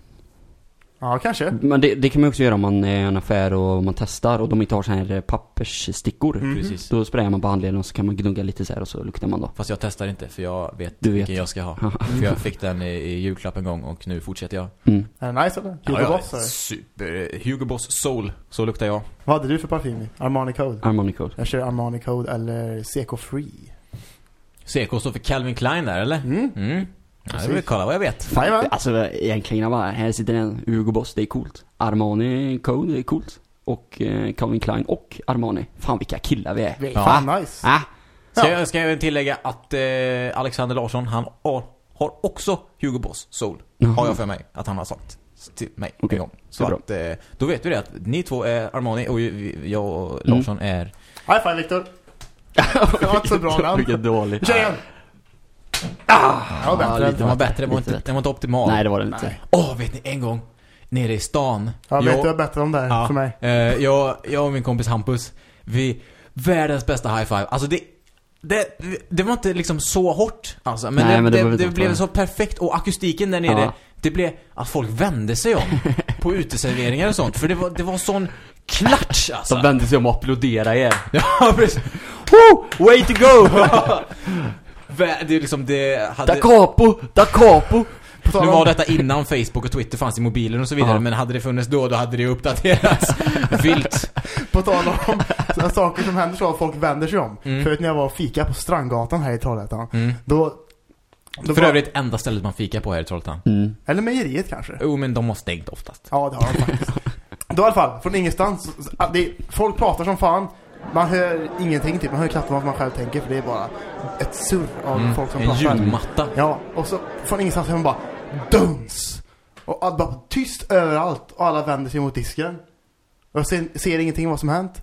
Ja, kanske. Men det, det kan man också göra om man är i en affär och man testar och de inte har så här pappersstickor. Mhm. Precis. Då sprayar man på handleden och så kan man gnugga lite så här och så luktar man då. Fast jag testar inte för jag vet, Du vet. vilken jag ska ha. för jag fick den i, i julklapp en gång och nu fortsätter jag. Mm. Är det nice eller? Hugo Ja, ja, Boss eller? Super. Hugo Boss Soul. Så luktar jag. Vad hade du för parfym? Armani Code? Armani Code. Jag kör Armani Code eller Seco Free. CK står för Calvin Klein där eller? Mm. Mm. Ja, jag vill kolla vad jag vet. Jajamän. Alltså egentligen grabbar, här sitter en Hugo Boss, det är coolt. Armani Code, det är coolt. Och eh, Calvin Klein och Armani. Fan vilka killar vi är. Ja. fan nice. Ah, Ska, Ja. jag, ska jag tillägga att eh, Alexander Larsson, han har, har också Hugo Boss Soul. Jaha. Har jag för mig att han har sagt till mig Okej, en gång. Så att, eh, då vet vi det att ni två är Armani och jag och Mm. Larsson är... High five Viktor. *laughs* Det var inte så bra namn. Vilket dåligt. Kör igen. Ah, det var Ja, bättre. lite Den var bättre, den var inte, den var inte optimal. Nej det var det inte. Åh, vet ni, en gång nere i stan. Ja, jag, vet du vad bättre om det Ja. för mig? eh, jag, jag och min kompis Hampus, vi, världens bästa high five. Alltså det, det, det var inte liksom så hårt alltså, men, Nej, det, men det det, det, blev så perfekt och akustiken där nere, Ja. det blev att folk vände sig om *laughs* på uteserveringar och sånt. För det var, det var sån klatsch alltså. De vände sig om och applåderade er. *laughs* Ja, precis. Woo! Way to go! *laughs* Det är liksom, det Da hade... capo! Da capo! På tal Nu var detta innan Facebook och Twitter fanns i mobilen och så vidare, Ja. men hade det funnits då, då hade det uppdaterats *laughs* vilt. På tal om sådana saker som händer så att folk vänder sig om. Mm. Förut när jag var och fika på Strandgatan här i Trollhättan. Mm. Då... då För var- övrigt enda stället man fikar på här i Trollhättan. Mm. Eller mejeriet kanske. Jo, men de har stängt oftast. Ja, det har de faktiskt. Då i alla fall, från ingenstans. folk pratar som fan. Man hör ingenting typ. Man hör knappt vad man själv tänker för det är bara ett surr av Mm. folk som En pratar. ljudmatta. Ja, och så från ingenstans hör man bara duns. Och allt bara tyst överallt och alla vänder sig mot disken. Och jag ser, ser ingenting vad som hänt.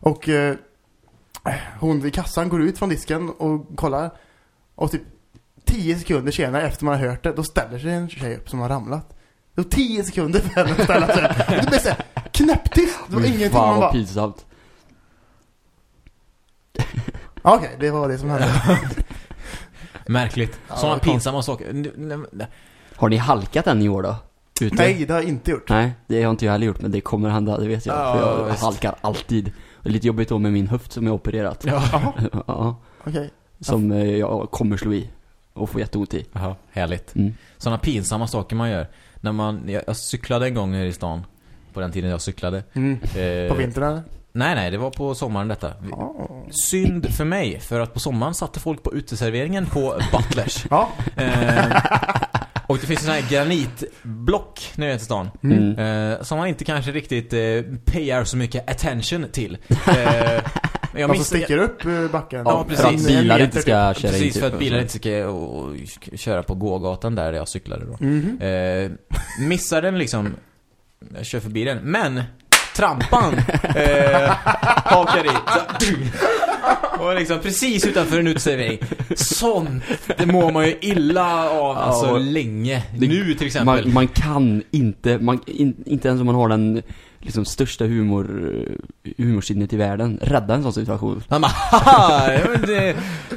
Och eh, hon vid kassan går ut från disken och kollar. Och typ 10 sekunder senare efter man har hört det, då ställer sig en tjej upp som har ramlat. *laughs* Det var 10 sekunder för henne att ställa sig. Det blev såhär knäpptyst. Det var ingenting. Fan vad bara, pinsamt. "Ja, okej, det var det som hände. *laughs* Märkligt. Ja, Sådana pinsamma saker. Har ni halkat än i år då? Ute? Nej, det har jag inte gjort. Nej, det har inte jag heller gjort men det kommer hända, det vet jag. Ja, för jag visst. halkar alltid. Det är lite jobbigt då med min höft som jag opererat. Ja. *laughs* Ja, okej. som eh, jag kommer slå i. Och få jätteont i. Jaha, härligt. Mm. Sådana pinsamma saker man gör. När man, jag, jag cyklade en gång nere i stan. På den tiden jag cyklade. Mm. Eh, På vintern eller? Nej, nej, det var på sommaren detta. Ja. Synd för mig, för att på sommaren satte folk på uteserveringen på Butlers. Ja. Eh, och det finns en sån här granitblock nere i stan. Mm. Eh, som man inte kanske riktigt eh, payar så mycket attention till. Eh, *laughs* jag som minns- sticker upp ur backen. Ja, För att precis. bilar inte ska köra Precis, typ, för att och bilar inte ska och, och, köra på gågatan där jag cyklade då. Mhm. Eh, missar den liksom Jag kör förbi den Men Trampan *laughs* eh, Hakar i så, Och liksom precis utanför en uteservering Sånt Det mår man ju illa av alltså Ja, länge det- Nu till exempel Man, man kan inte, man, in, inte ens om man har den liksom största humor, humorsinnet i världen, rädda en sån situation. Han bara haha ja, men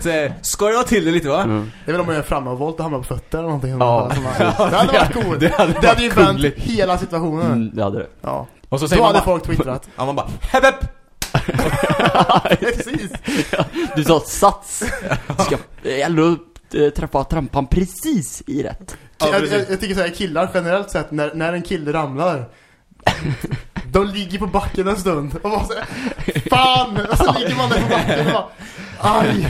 det, Ska jag till det lite va? Mm. Det är väl om man gör framåtvolt och hamnar på fötter eller någonting. Ja. Som man- det hade varit *laughs* coolt. Det hade Det hade ju vänt hela situationen. Mm, det hade det. Ja. Och så Då säger man hade bara, folk twittrat. *laughs* ja, man bara hepp *laughs* *laughs* Precis. Du sa sats. Du ska ändå eh, träffa trampan precis i rätt. Ja, jag, jag, jag tycker så här, killar generellt sett, när, när en kille ramlar De ligger på backen en stund och bara så här, Fan! Och så ligger man där på backen och bara Aj!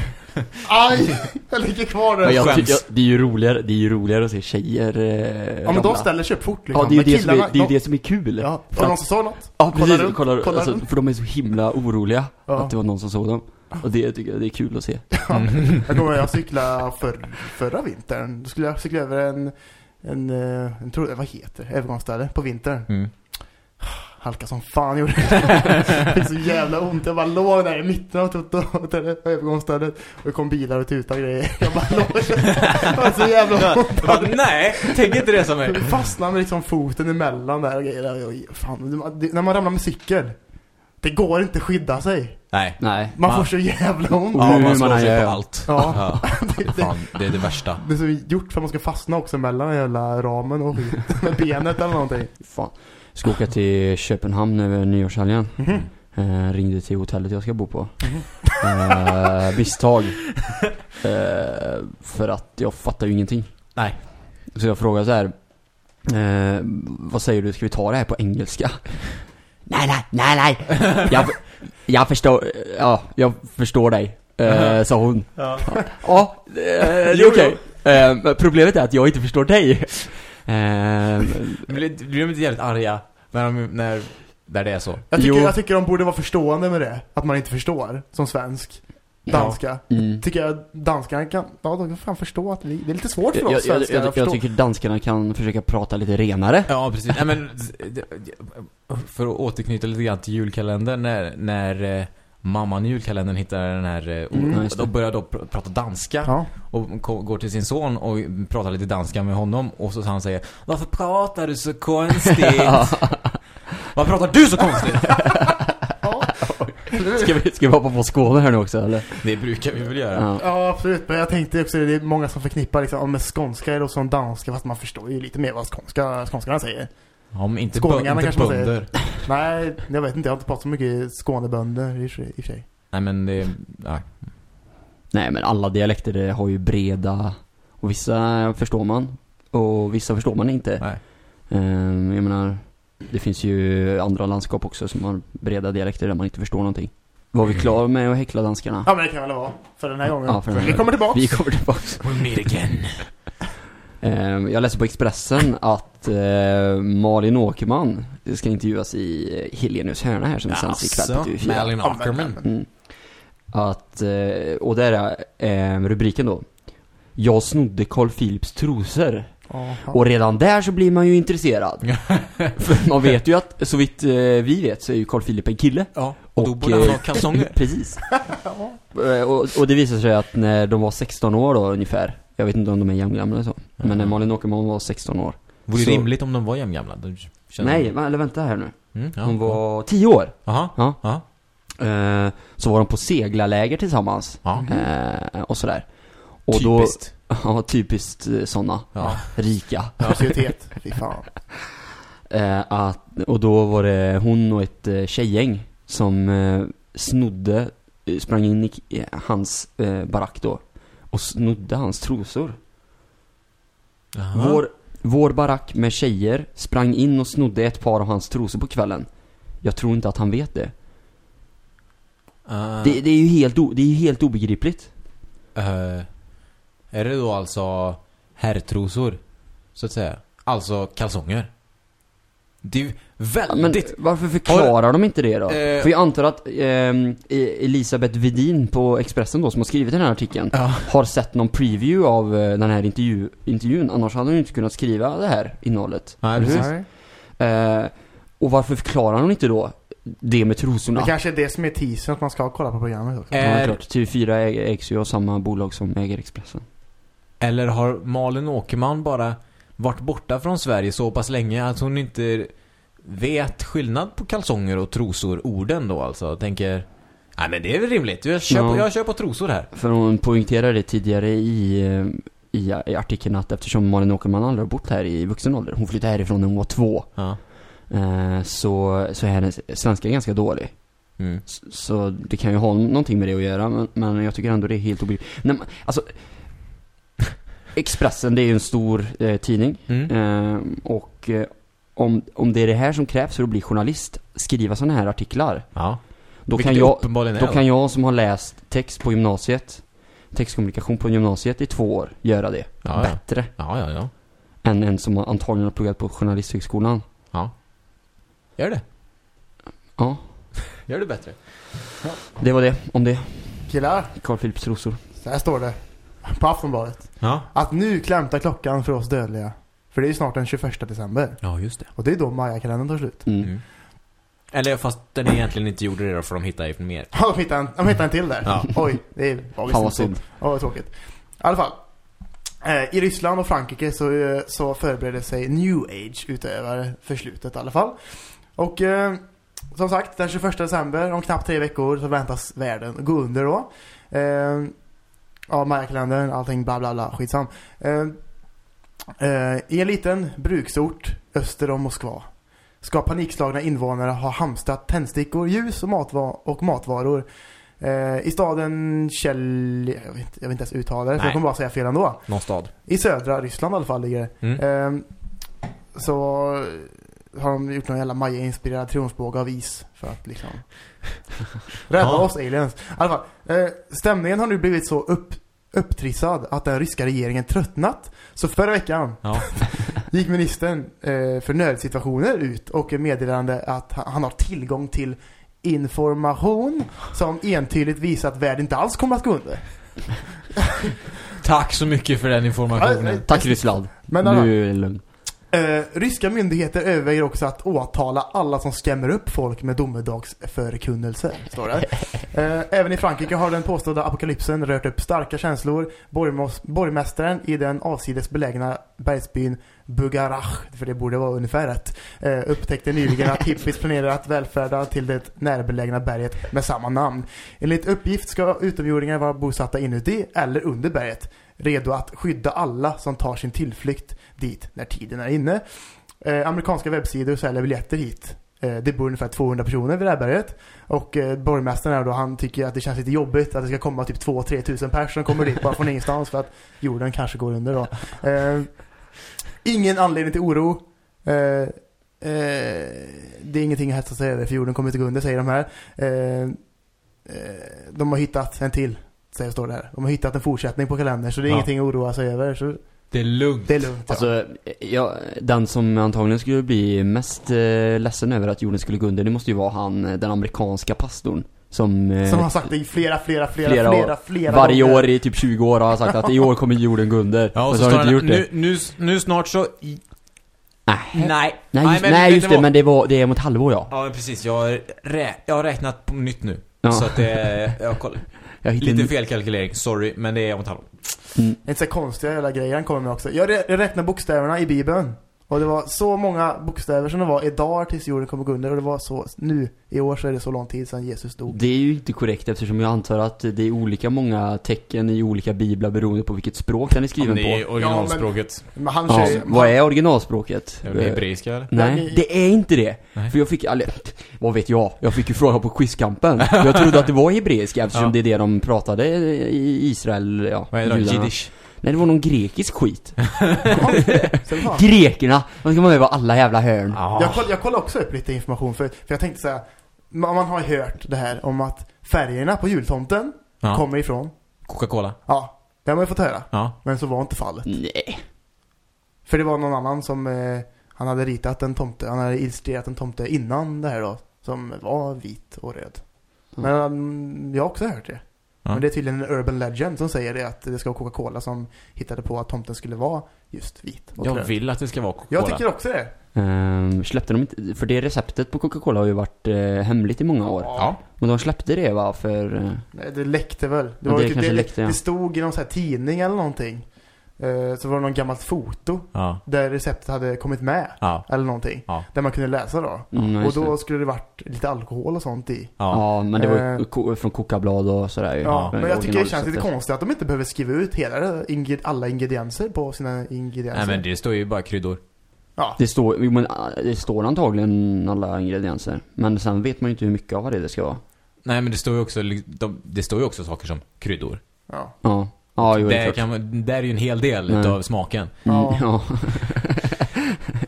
Aj! Jag ligger kvar där. Jag, jag, det är ju roligare, det är ju roligare att se tjejer eh, ja men de ställer sig upp fort liksom. Ja, det är ju det, som är, killarna, det, är de- det som är kul. Ja, För det någon att- som såg något? Ja, Kolla precis. runt, kollar, kolla alltså, runt. för de är så himla oroliga Ja. att det var någon som såg dem. Och det tycker jag det är kul att se. Jag kommer jag cyklade för, förra vintern. Då skulle jag cykla över en, en, eh, en, tro- vad heter det? Övergångsställe på vintern. mm. Halka som fan gjorde det. *laughs* fick så jävla ont. Jag bara låg där i mitten av övergångsstället. Och det kom bilar och tutade grejer. Jag bara låg där. Det var så jävla ont. Bara, Nej, tänk inte det som mig. Fastnade med liksom foten emellan där och grejer. Och, fan, när man ramlar med cykel. Det går inte att skydda sig. Nej. Nej. Man Man- får så jävla ont. Ja, man slår sig på allt. Ja. Ja. *laughs* Det, Fan, det är det värsta. det är så gjort för att man ska fastna också mellan jävla ramen och skit. Med *laughs* benet eller någonting. Fan. Ska åka till Köpenhamn över nyårshelgen. Mhm. Eh, ringde till hotellet jag ska bo på. Eh, misstag. Eh, för att jag fattar ju ingenting. Nej. Så jag frågade så här. Eh, vad säger du, ska vi ta det här på engelska? Nej, nej, nej, nej. Jag, jag förstår, ja, jag förstår dig. Eh, sa hon. Ja. Ja, eh, det är okej. Eh, men problemet är att jag inte förstår dig. Eh, Blir blir de inte jävligt arga när, de, när, när det är så? Jag tycker, Jo. jag tycker de borde vara förstående med det. Att man inte förstår. Som svensk. Danska. mm. Tycker jag danskarna kan, ja de kan fan förstå att vi, det är lite svårt för Jag, oss jag, svenskar jag, att jag, förstå. jag tycker danskarna kan försöka prata lite renare. Ja, precis. Nej, men, för att återknyta lite grann till julkalendern, när, när eh, mamman i julkalendern hittar den här, eh, och, Mm. Just det. då börjar då pr- prata danska Ja. och går till sin son och pratar lite danska med honom och så han säger Varför pratar du så konstigt? *laughs* Varför pratar du så konstigt? *laughs* Ska vi, ska vi hoppa på Skåne här nu också eller? Det brukar vi väl göra. Ja. Ja, absolut. Men jag tänkte också, det är många som förknippar liksom, med skånska eller som danska, fast man förstår ju lite mer vad skånska, skånskarna säger. Om inte, Skåningarna inte kanske man säger. bönder. *laughs* Nej, jag vet inte, jag har inte pratat så mycket Skånebönder i och för sig-. Nej men det, ja. Nej men alla dialekter har ju breda och vissa förstår man och vissa förstår man inte. Nej. Ehm, jag menar, det finns ju andra landskap också som har breda dialekter där man inte förstår någonting. Var vi klara med att häckla danskarna? Ja, men det kan väl vara. För den här gången. Ja, för den här vi kommer tillbaka. Vi kommer tillbaks. We'll meet again. Ehm, jag läste på Expressen att eh, Malin Åkerman ska intervjuas i eh, Helenius hörna här som sänds ikväll på TV4. Malin Ja, Ackerman. Mm. Att, eh, och där är eh, rubriken då. Jag snodde Carl Philips trosor. Jaha. Och redan där så blir man ju intresserad. *laughs* För man vet ju att, så vitt vi vet så är ju Carl Philip en kille. Ja, och då borde han ha kalsonger. *laughs* Precis. *laughs* Och, och det visar sig att när de var 16 år då ungefär. Jag vet inte om de är jämngamla eller så. Men när. Malin Åkerman var 16 år. Vore det Så- rimligt om de var jämngamla? Då Nej, eller vänta här nu. Mm, ja, Hon var 10 år. Jaha, Ja. ja, Eh, så var de på seglarläger tillsammans. Eh, och sådär. Och då, Typiskt. *laughs* ja typiskt eh, sådana. Ja. *laughs* Rika. Societet. Fy fan. *laughs* Eh, att, och då var det hon och ett eh, tjejgäng som eh, snodde, sprang in i i hans eh, barack då. Och snodde hans trosor. Vår, vår barack med tjejer sprang in och snodde ett par av hans trosor på kvällen. Jag tror inte att han vet det. Ah, Det, det är ju helt, det är ju helt obegripligt. eh, är det då alltså herrtrosor? Så att säga. Alltså kalsonger. Det är ju Ja, Men väldigt... varför förklarar de inte det då? Eh. För jag antar att ehm, E- Elisabeth Vedin på Expressen då, som har skrivit den här artikeln, Ja. har sett någon preview av eh, den här intervju, intervjun. Annars hade hon ju inte kunnat skriva det här innehållet. Nej, precis. Eh, och varför förklarar hon inte då det med trosorna? Det kanske är det som är teasern, att man ska kolla på programmet också. Ja, Är- klart. TV4 äg- ägs ju av samma bolag som äger Expressen. Eller har Malin Åkerman bara varit borta från Sverige så pass länge att hon inte vet skillnad på kalsonger och trosor, orden då alltså? Tänker, nej men det är väl rimligt. Jag kör, på, Ja. jag kör på trosor här. För hon poängterade tidigare i, i, i artikeln att eftersom Malin Åkerman aldrig har bott här i vuxen ålder, hon flyttade härifrån när hon var två, Ja. eh, så, så är hennes svenska ganska dålig. Mm. Så, så det kan ju ha någonting med det att göra, men, men jag tycker ändå det är helt obegripligt. Nej, men, alltså, *laughs* Expressen, det är ju en stor eh, tidning. Mm. Eh, och eh, om, om det är det här som krävs för att bli journalist, skriva sådana här artiklar, Ja. då Vilket kan, jag, är då då. kan jag som har läst text på gymnasiet, textkommunikation på gymnasiet i två år, göra det Ja, ja. bättre Ja, ja, ja. än en som antagligen har pluggat på journalisthögskolan. Ja. Gör det. Ja, *laughs* Gör det bättre. det var det om det. Killar, Carl Philips trosor. så här står det. På Aftonbladet. Ja. Att nu klämtar klockan för oss dödliga. För det är ju snart den 21 december. Ja, just det. Och det är då Maya-kalendern tar slut. Mm. Mm. Eller fast den egentligen inte gjorde det då för de hittade ju mer. Ja, de hittade en, de hittade en till där. Ja. Oj, det var visst Fan vad inte synd. Ja, vad tråkigt. I alla fall. Eh, I Ryssland och Frankrike så, eh, så förbereder sig New Age-utövare för slutet i alla fall. Och eh, som sagt, den 21 december, om knappt tre veckor, så väntas världen gå under då. Eh, ja, Mayakalendern, allting bla bla bla, skitsam. Eh, eh, I en liten bruksort öster om Moskva ska panikslagna invånare ha hamstrat tändstickor, ljus och, matva- och matvaror eh, i staden Kjell... Jag vet, jag vet inte ens uttala det, så jag kommer bara säga fel ändå. Någon stad. I södra Ryssland i alla fall ligger det. Mm. Ehm, så har de gjort någon jävla Maja-inspirerad triumfbåge av is för att liksom *laughs* rädda oss aliens. I alla fall, eh, stämningen har nu blivit så upp, upptrissad att den ryska regeringen tröttnat. Så förra veckan Ja. *laughs* gick ministern eh, för nödsituationer ut och meddelade att han, har tillgång till information som entydigt visar att världen inte alls kommer att gå under. Tack så mycket för den informationen. Ja, Tack Ryssland. Men Nu är det lugnt. Eh, ryska myndigheter överväger också att åtala alla som skrämmer upp folk med domedagsförkunnelse, står det. *laughs* Eh, även i Frankrike har den påstådda apokalypsen rört upp starka känslor. Borgmästaren i den avsides belägna bergsbyn Bugarach, för det borde vara ungefär rätt, eh, upptäckte nyligen att hippies planerar att välfärda till det närbelägna berget med samma namn. Enligt uppgift ska utomjordingar vara bosatta inuti eller under berget, redo att skydda alla som tar sin tillflykt dit när tiden är inne. Eh, amerikanska webbsidor säljer biljetter hit. Eh, det bor ungefär 200 personer vid det här berget. Och eh, borgmästaren här då, han tycker att det känns lite jobbigt att det ska komma typ 2-3 tusen personer som kommer dit bara från ingenstans för att jorden kanske går under då. Eh, ingen anledning till oro. Eh, eh, det är ingenting att hetsa sig över för jorden kommer inte gå under säger de här. Eh, eh, de har hittat en till, säger står det här. De har hittat en fortsättning på kalendern så det är Ja. ingenting att oroa sig över. Så Det är lugnt. det är lugnt. Ja. Alltså, ja, den som antagligen skulle bli mest eh, ledsen över att jorden skulle gå under, det måste ju vara han, eh, den amerikanska pastorn. Som, eh, Som har sagt det i flera, flera, flera, Flera flera, år. flera, varje gånger. år i typ 20 år har sagt att i år kommer jorden gå under. Ja, och Men så har står inte gjort han, det. nu, nu, nu snart så... i- Nej. Nej. Nej, just, nej, vet just det, vad? men det var, det är om ett halvår ja. Ja, men precis. Jag har, rä jag har räknat på nytt nu. Ja. Så att det... Jag kollar. Jag hittade Lite en- felkalkylering, sorry, men det är om ett halvår. Mm. Det är så konstiga jävla grejer han kommer med också. Jag räknar bokstäverna i Bibeln. Och det var så många bokstäver som det var idag tills jorden kommer gå under. Och det var så, nu, i år så är det så lång tid sedan Jesus dog. Det är ju inte korrekt eftersom jag antar att det är olika många tecken i olika biblar beroende på vilket språk den är skriven det är på. originalspråket. Men han Ja, kör ju- vad är originalspråket? Det är hebreiska eller? Nej, det är inte det. Nej. För jag fick, eller, vad vet jag? Jag fick ju fråga på quizkampen. Jag trodde att det var hebreiska eftersom Ja. det är det de pratade i Israel, ja. Vad är det. Jiddisch? Nej, det var någon grekisk skit. *laughs* Så Grekerna! De ska vara över alla jävla hörn. Ja. Jag, koll, jag kollade också upp lite information för, för jag tänkte säga man, man har ju hört det här om att färgerna på jultomten Ja. kommer ifrån. Coca-Cola. Ja, det har man ju fått höra. Ja. Men så var inte fallet. Nej. För det var någon annan som, eh, han hade ritat en tomte, han hade illustrerat en tomte innan det här då. Som var vit och röd. Men mm, jag har också hört det. Ja. Men det är tydligen en urban legend som säger det att det ska vara Coca-Cola som hittade på att tomten skulle vara just vit och Jag röd. vill att det ska vara Coca-Cola. Jag tycker också det. Ehm, släppte de inte, för det receptet på Coca-Cola har ju varit eh, hemligt i många år. Ja. Men de släppte det va, för... Eh, Nej, det läckte väl. Det, var det ju- kanske det, läckte, ja. det stod i någon sån här tidning eller någonting. Eh, så var det någon gammalt foto Ja. där receptet hade kommit med. Ja. Eller någonting. Ja. Där man kunde läsa då. mm, och då det. skulle det varit lite alkohol och sånt i. Ja. Ja, men det var Eh. ju ko- från Kokablad och sådär. Ja, Eh, men jag tycker det känns lite konstigt att de inte behöver skriva ut hela alla ingredienser på sina ingredienser. Nej men det står ju bara kryddor. Ja, Det står, men, ah, det står antagligen alla ingredienser. Men sen vet man ju inte hur mycket av det det ska vara. Nej men det står ju också, de, det står ju också saker som kryddor. ja. Ja. Ja, jo, det kan, där är ju en hel del Nej. utav smaken. Mm, Ja. ja. *laughs*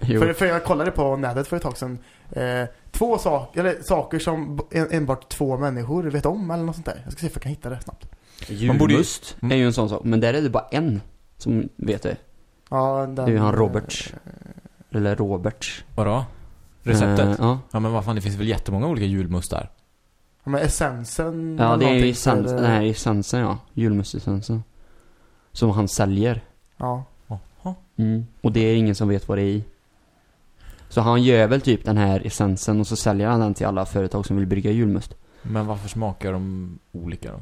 jo. För, för jag kollade på nätet för ett tag sedan. Eh, två saker, eller saker som en, enbart två människor vet om eller något sånt där. Jag ska se om jag kan hitta det snabbt. Borde ju- Julmust är ju en sån sak. Men där är det bara en som vet det. Ja, den, Det är ju han Robert. Eller Robert. Vadå? Receptet? Eh, ja. Ja men vad fan, det finns väl jättemånga olika julmustar? Ja, men essensen Ja, eller det är ju någonting essens, för, eh, den här essensen ja. Julmustessensen. Som han säljer. Ja. Mm. Och det är ingen som vet vad det är i. Så han gör väl typ den här essensen och så säljer han den till alla företag som vill brygga julmust. Men varför smakar de olika då?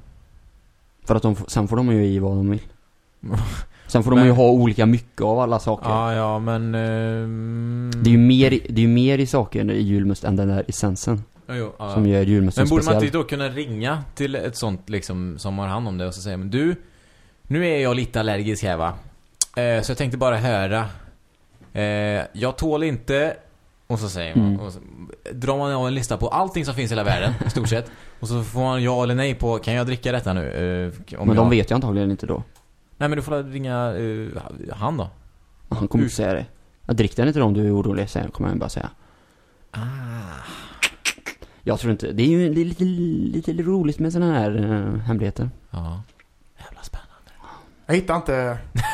För att de, får- sen får de ju i vad de vill. *laughs* Sen får de Men- ju ha olika mycket av alla saker. Ja, ja, men... ehm, Det är ju mer, i- det är ju mer i saker i julmust än den där essensen. Jo, jo, ja. Som gör julmusten Men borde man speciell. inte då kunna ringa till ett sånt liksom som har hand om det och så säga men du, nu är jag lite allergisk här va. Eh, så jag tänkte bara höra. Eh, jag tål inte och så säger man. Mm. Så drar man av en lista på allting som finns i hela världen i stort sett. *laughs* Och så får man ja eller nej på kan jag dricka detta nu? Eh, om Men jag... de vet ju antagligen inte då. Nej men du får ringa eh, han då. Han kommer Hur? inte säga det. Jag drick den inte om du är orolig, säger- kommer han bara säga. Ah. Jag tror inte, det är ju är lite, lite roligt med sådana här uh, hemligheter. Ja. Jag hittar inte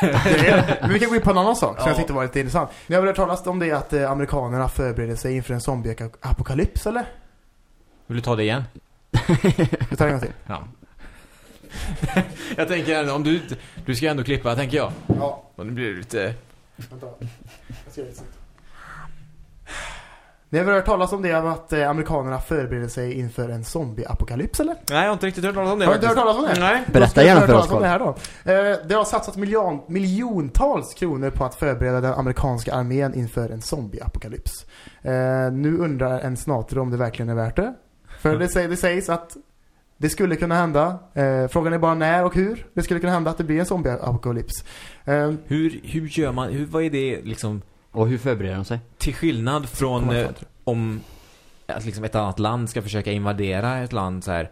det. Men vi kan gå in på en annan sak som Ja. jag tyckte var lite intressant. Ni har väl hört talas om det att eh, amerikanerna förbereder sig inför en zombie-apokalyps eller? Vill du ta det igen? Vi tar en gång till. Ja. *laughs* jag tänker om du Du ska ändå klippa, tänker jag. Ja, Och nu blir det lite... vänta. Jag ska göra det. Ni har väl hört talas om det av att eh, amerikanerna förbereder sig inför en zombie-apokalyps eller? Nej, jag har inte riktigt hört talas om det Har du inte hört talas om det? Nej. Berätta gärna för oss, om det här då. Eh, Det har satsats miljon, miljontals kronor på att förbereda den amerikanska armén inför en zombie-apokalyps. Eh, Nu undrar en senator om det verkligen är värt det. För det, säg, det sägs att det skulle kunna hända. Eh, Frågan är bara när och hur det skulle kunna hända att det blir en zombie-apokalyps. Eh, Hur, hur gör man, hur, vad är det liksom Och hur förbereder de sig? till skillnad från eh, om att liksom ett annat land ska försöka invadera ett land så här.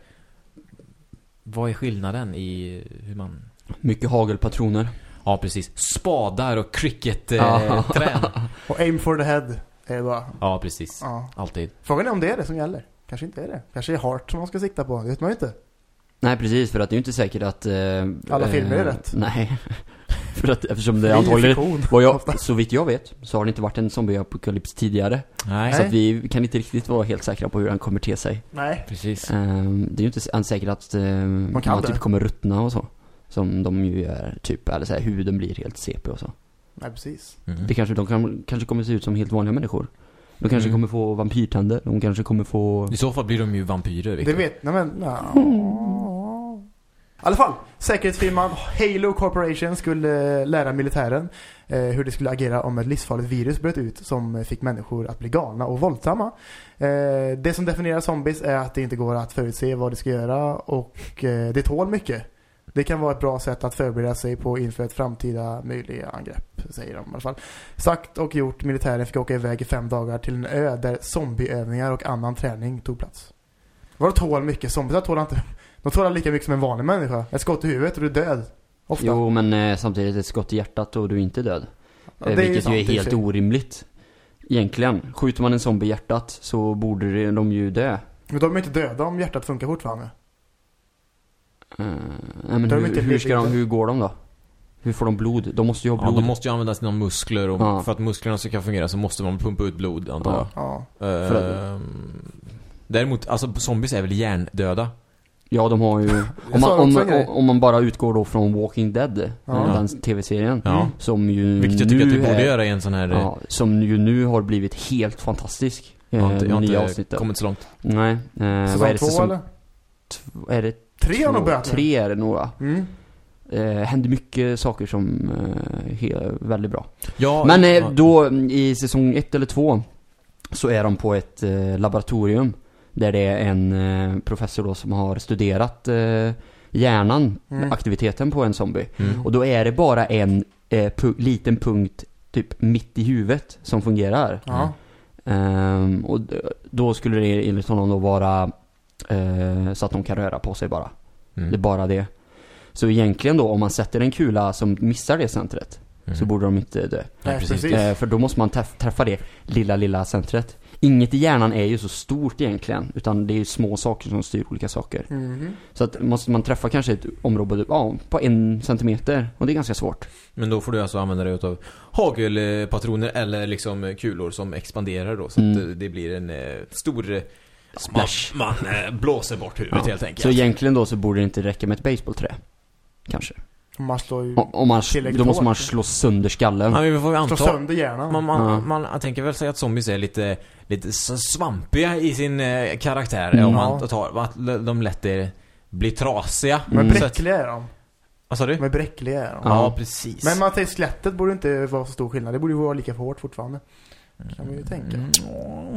Vad är skillnaden i hur man... Mycket hagelpatroner. Ja, precis. Spadar och cricket-trän. *laughs* *laughs* Och aim for the head är bara. ja, precis. Ja. Alltid. Frågan är om det är det som gäller. Kanske inte är det. Kanske är heart som man ska sikta på. Det vet man ju inte. Nej precis, för att det är ju inte säkert att... eh, Alla filmer är eh, rätt. *laughs* Nej. *laughs* för att eftersom det antagligen... Vad jag, så vitt jag vet så har det inte varit en zombieapokalyps tidigare. Nej. Så att vi kan inte riktigt vara helt säkra på hur den kommer te sig. Nej. Precis. Ehm, det är ju inte ens säkert att uh, man, kan det. typ kommer ruttna och så. Som de ju gör, typ, eller så här, huden blir helt CP och så. Nej, precis. Mhm. Det kanske, de kan, kanske kommer se ut som helt vanliga människor. De kanske Mm. kommer få vampyrtänder, de kanske kommer få... I så fall blir de ju vampyrer, Det Victor. vet, nej men, no. *laughs* I alla fall, säkerhetsfirman Halo Corporation skulle eh, lära militären eh, hur det skulle agera om ett livsfarligt virus bröt ut som fick människor att bli galna och våldsamma. Eh, det som definierar zombies är att det inte går att förutse vad det ska göra och eh, det tål mycket. Det kan vara ett bra sätt att förbereda sig på inför ett framtida möjliga angrepp, säger de i alla fall. Sagt och gjort, militären fick åka iväg i fem dagar till en ö där zombieövningar och annan träning tog plats. Vadå tål mycket? Zombiesar tål inte... De tål lika mycket som en vanlig människa. Ett skott i huvudet och du är död. Ofta. Jo, men eh, samtidigt ett skott i hjärtat och du är inte död. Ja, Eh, det vilket ju är helt sig. orimligt. Egentligen. Skjuter man en zombie i hjärtat så borde de ju dö. Men de är inte döda om hjärtat funkar fortfarande. Eh, nej, men hur, inte hur, ska de, hur går de då? Hur får de blod? De måste ju ha Ja, blod. de måste ju använda sina muskler och Ja. för att musklerna ska fungera så måste man pumpa ut blod, antar jag. Ja. Ja. Ehm, Däremot, alltså zombies är väl hjärndöda? Ja, de har ju... Om man, om, om, man bara utgår då från Walking Dead, Ja. den tv-serien. Ja. Som ju Vilket jag tycker att du borde är, göra i en sån här... Ja, som ju nu har blivit helt fantastisk. jag har inte, eh, jag har nya inte avsnittet. kommit så långt. Nej. Eh, vad är Säsong det? två Säsong eller? Är det Tre har nog börjat. Tre är det nog va? Mm. Eh, händer mycket saker som eh, är väldigt bra. Ja, Men eh, ja. då i säsong ett eller två så är de på ett eh, laboratorium där det är en eh, professor då som har studerat eh, hjärnan, Mm. aktiviteten på en zombie. Mm. Och då är det bara en eh, pu- liten punkt typ mitt i huvudet som fungerar. Ehm, och då skulle det enligt honom då vara eh, så att de kan röra på sig bara. Mm. Det är bara det. Så egentligen då om man sätter en kula som missar det centret Mm. så borde de inte dö. Nej, precis. Eh, för då måste man träff- träffa det lilla, lilla centret. Inget i hjärnan är ju så stort egentligen, utan det är ju små saker som styr olika saker. Mhm. Så att måste man träffa kanske ett område ja, på en centimeter, och det är ganska svårt. Men då får du alltså använda dig av hagelpatroner eller liksom kulor som expanderar då. Så Mm. att eh, det blir en eh, stor... eh, Splash. Man, man eh, blåser bort huvudet Ja. helt enkelt. Så egentligen då så borde det inte räcka med ett baseballträ. Kanske. Om man slår ju... Om man, då måste man slå sönder skallen. Ja, men vi får anta... sönder hjärnan. Man, man, Ja. man, tänker väl säga att zombies är lite, lite svampiga i sin eh, karaktär. Mm. Om man tar, att de lätt är, blir trasiga. Men Mm. Bräckliga är de. Vad sa du? Men bräckliga är de. Ja, Ja. precis. Men man tänker skelettet borde inte vara så stor skillnad. Det borde ju vara lika hårt fortfarande. Kan vi ju tänka. Mm.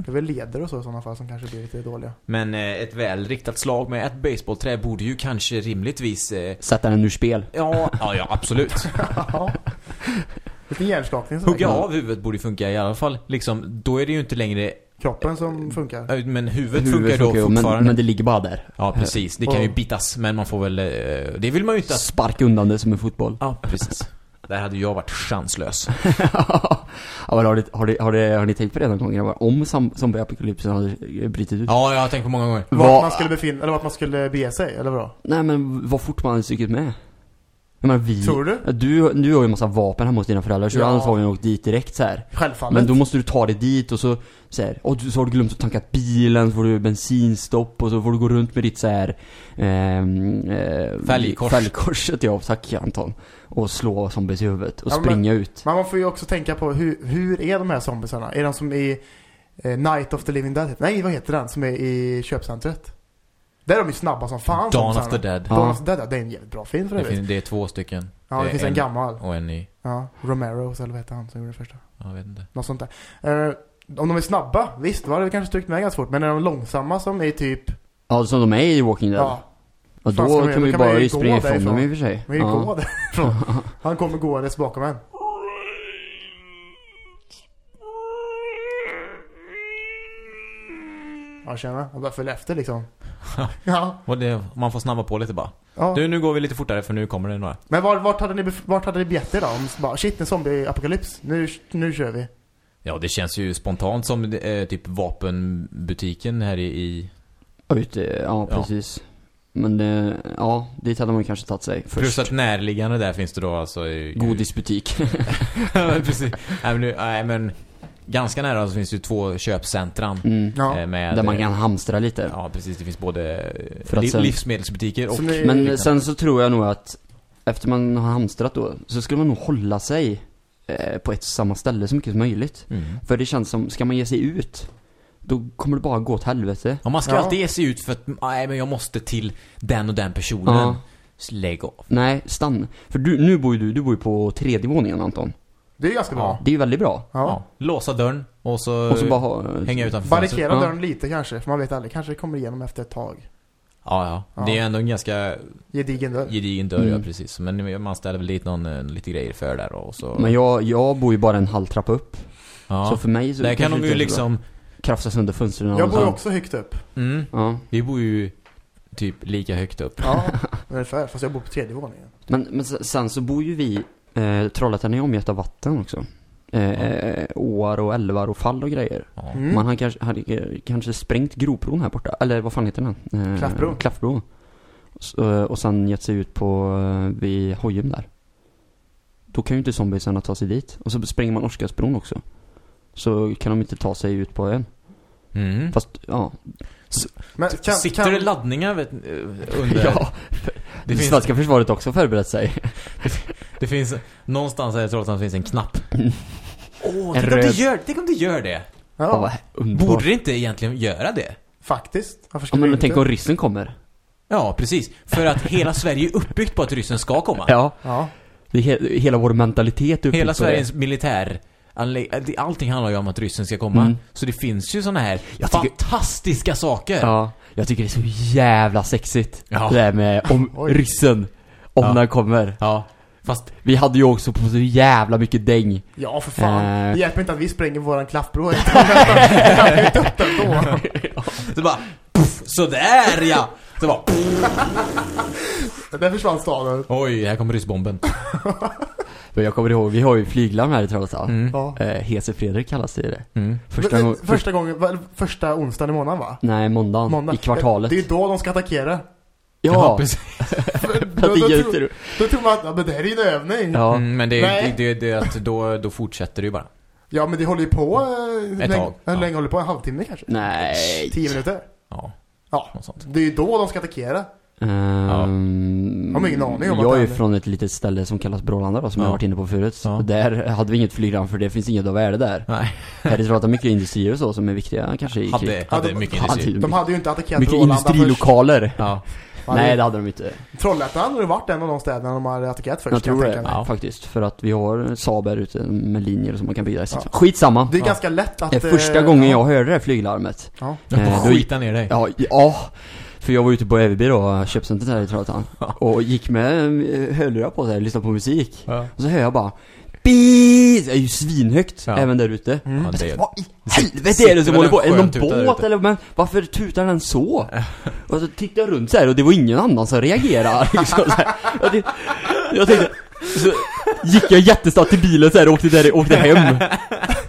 Det är väl leder och så i sådana fall som kanske blir lite dåliga. Men eh, ett väl riktat slag med ett baseballträ borde ju kanske rimligtvis... Eh, Sätta den ur spel. ja, ja, ja, absolut. *laughs* Ja. Lite hjärnskakning Hugga av huvudet borde funka i alla fall. Liksom, då är det ju inte längre... Kroppen som funkar. eh, Men huvudet, Huvudet funkar då funkar ju, fortfarande. men, men det ligger bara där. Ja, precis. Det kan ju bitas, men man får väl... Eh, det vill man ju inte att... Spark undan det som en fotboll. Ja, precis. Där hade jag varit chanslös. *laughs* ja, men har, ni, har, ni, har, ni, har ni tänkt på det någon gång? Om som- zombieapokalypsen hade brutit ut? Ja, jag har tänkt på många gånger. Vart Vad- man skulle befinna, eller vart man skulle bege sig, eller vadå? Nej men vad fort man hade med. Jag menar vi... Tror du? Du, du har ju en massa vapen hemma hos dina föräldrar så du Ja. har antagligen åkt dit direkt så här. Självfallet. Men då måste du ta dig dit och så, så här, och du, så har du glömt att tanka bilen, så får du bensinstopp och så får du gå runt med ditt så här, ehm, eh, Fälgkors. Fälgkorset ja, tack Anton. Och slå zombies i huvudet och Ja, men- springa ut. Men man får ju också tänka på hur, hur är de här zombiesarna? Är de som i eh, Night of the Living Dead? Nej, vad heter den som är i köpcentret? Där är de ju snabba som fan. Dawn of the Dead. Dawn Ja. of the Dead, ja, det är en jävligt bra film för Det, övrigt. finns, det är två stycken. Ja, det det finns en, en- gammal. Och en ny. Ja, Romero, eller vad heter han som gjorde det första? Jag vet inte. Något sånt där. Eh, om de är snabba, visst, hade vi kanske tryckt med ganska fort. Men är de långsamma som är typ, Ja, som de är i Walking Dead. ja, och då kan vi man bara ju springa gå ifrån dem i och för sig. men vi ja. går därifrån. *laughs* Han kommer gåendes bakom en. Ja, tjena. Han bara följer efter liksom. *laughs* Ja. Och det, man får snabba på lite bara. ja. Du, nu går vi lite fortare för nu kommer det några. Men var, vart hade ni, vart hade ni begett er då? Om bara, shit, en zombie-apokalyps. Nu, nu kör vi. Ja, det känns ju spontant som eh, typ vapenbutiken här i... i Ja, ute, ja, Ja. Men det, ja, dit hade man kanske tagit sig först. plus att närliggande där finns det då alltså... i- Godisbutik. *laughs* Precis. Nej, men, nu, nej, men ganska nära så finns det ju två köpcentran. Mm. Ja. eh, Med, Där man kan hamstra lite. Ja, precis. Det finns både eh, För att li- sen- livsmedelsbutiker och... Ni- Men sen så tror jag nog att efter man har hamstrat då, så skulle man nog hålla sig eh, på ett samma ställe så mycket som möjligt. Mm. För det känns som, ska man ge sig ut, då kommer det bara gå åt helvete. Ja, man ska Ja. alltid ge sig ut för att nej, men jag måste till den och den personen. Ja. Lägg av. Nej, stanna. För du, nu bor ju du, du bor ju på tredje våningen Anton. Det är ganska bra. Det är väldigt bra. Ja. Ja. Låsa dörren och så, Och så bara ha, hänga utanför Barrikera Ja. dörren lite kanske, för man vet aldrig. Kanske det kommer igenom efter ett tag. Ja, ja. Ja. Det är ändå en ganska Gedigen dörr. gedigen dörr, ja Mm. precis. Men man ställer väl dit någon, eh, lite grejer för där och så... Men jag, jag bor ju bara en halv trappa upp. ja. Så för mig så Där kan de det ju så bra. Krafsa sönder fönstren Jag bor ju också högt upp. Mm, Ja. vi bor ju typ lika högt upp. Ja, *laughs* ungefär. Fast jag bor på tredje våningen. Men, men se- sen så bor ju vi, eh, Trollhättan är omgett av vatten också. Eh, eh, åar och älvar och fall och grejer. Ja. Mm. Man har kanske, hade kanske sprängt Gropbron här borta, eller vad fan heter den? Eh, Klaffbro. Klaffbro. Så, eh, och sen gett sig ut på, eh, vid Hojum där. Då kan ju inte zombiesarna ta sig dit. Och så spränger man Oscarsbron också. Så kan de inte ta sig ut på ön. Mm. Fast, ja. Men kan, Sitter kan, det laddningar vet, eh, under? ja. det, Det finns, svenska försvaret också förberett sig. det finns någonstans här i Trollhättan finns en knapp. *laughs* Åh, En tänk, det röd- gör, tänk om det gör det. Ja, Ja. Borde det inte egentligen göra det? faktiskt. Varför Ja, skulle men, det men tänk inte? om ryssen kommer. Ja, precis. För att hela Sverige är uppbyggt på att ryssen ska komma. Ja. Ja. Det är he hela vår mentalitet är Hela på Sveriges militär Allting handlar ju om att ryssen ska komma. Mm. Så det finns ju såna här Jag tycker- fantastiska saker. Ja. Jag tycker det är så jävla sexigt. Ja. Det där med om *laughs* ryssen. Om Ja. den kommer. Ja. Fast, Vi hade ju också på så jävla mycket däng. Ja, för fan. Eh. Det hjälper inte att vi spränger våran då. *laughs* *laughs* så bara, puff, sådär ja! Så bara, Där försvann staden. oj, här kommer ryssbomben. Men *laughs* jag kommer ihåg, vi har ju flyglarm här i Trollhättan. Mm. Ja. Eh, Hese Fredrik kallas det ju det. Mm. Första, Men, gång, eh, första gången, första onsdagen i månaden va? Nej, måndagen. Måndag. I kvartalet. Det är då de ska attackera. ja, *laughs* precis. För Att då, det då, hjälper tror, då tror man att ja, men det här är ju en övning. Ja, Ja. Mm, men det, Nej. det, det, det är att då, då fortsätter det ju bara. men det håller ju på... eh, Ett länge, tag, Hur ja. länge håller det på? En halvtimme kanske? Nej. Tio minuter? Ja, Ja. sånt. Det är ju då de ska attackera. Ehm, har ingen aning om Jag är från ett litet ställe som kallas Brålanda då, som Ja. jag varit inne på förut. Ja. Där hade vi inget flyglarm för det finns inget av värde där. Nej. Här Trollhättan mycket industrier och så som är viktiga kanske i krig. Hade, hade Ja, de- mycket hade- industri. De hade ju inte attackerat Mycket Brålanda först. industrilokaler. Ja. Nej det hade de inte. Trollhättan hade varit en av de städerna de hade attackerat först Jag tror tänka det. Ja. faktiskt. För att vi har Saab här ute med linjer som man kan bygga. Ja. Skitsamma. Det är Ja. ganska lätt att... Det är första eh, gången ja. jag hörde det här flyglarmet. Ja. Eh, Skita ner dig. Ja, ja. För jag var ute på Eveby då, köpcentret här i Trollhättan. *laughs* Och gick med eh, hörlurar på och lyssnade på musik. Ja. Och så hör jag bara Beep! Det är ju svinhögt, Ja. även där ute. Mm. Ja, det är, Vad i helvete är det som håller på? Är en det någon där båt eller? Men varför tutar den så? *laughs* Och så tittade jag runt så här och det var ingen annan som reagerade *laughs* liksom. Jag, jag tänkte, så gick jag jättesnabbt till bilen så här och åkte, där, åkte hem.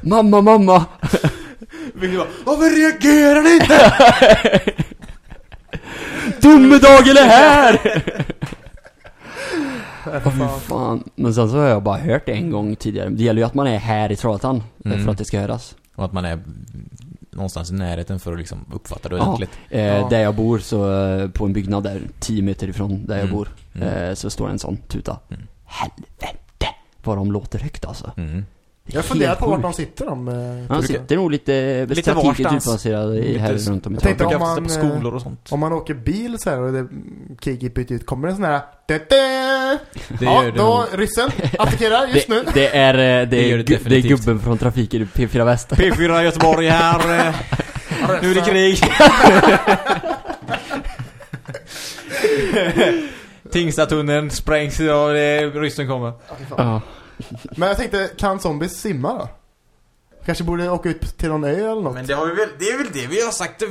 Mamma, mamma! Varför reagerar ni inte? Domedagen är här! *laughs* Åh fy fan. Men sen så har jag bara hört det en gång tidigare. Det gäller ju att man är här i Trollhättan Mm. för att det ska höras. Och att man är någonstans i närheten för att liksom uppfatta det Ja. ordentligt. Eh, Ja. Där jag bor så, eh, på en byggnad där, 10 meter ifrån där jag Mm. bor, Mm. eh, så står en sån tuta. Mm. Helvete! Vad de låter högt alltså. Mm. Jag funderar på vart de sitter de. eh, Han sitter nog lite, Lite strategiskt varstans. utplacerade i- här Lite- runt om i Jag tänkte om man, på eh, skolor och sånt. Om man åker bil så här och det kriget bryter ut, kommer det en sån här... Det Det ja, det då nog. ryssen attackerar just nu. Det, det är, eh, det, Det gör det gu- det är gubben från trafiken i P4 Väst. P4 Göteborg här. eh, Nu är det krig. *laughs* Tingstadtunneln sprängs och det, ryssen kommer. Ja. Men jag tänkte, kan zombies simma då? Kanske borde åka ut till någon ö eller något? Men det, har vi väl, det är väl det vi har sagt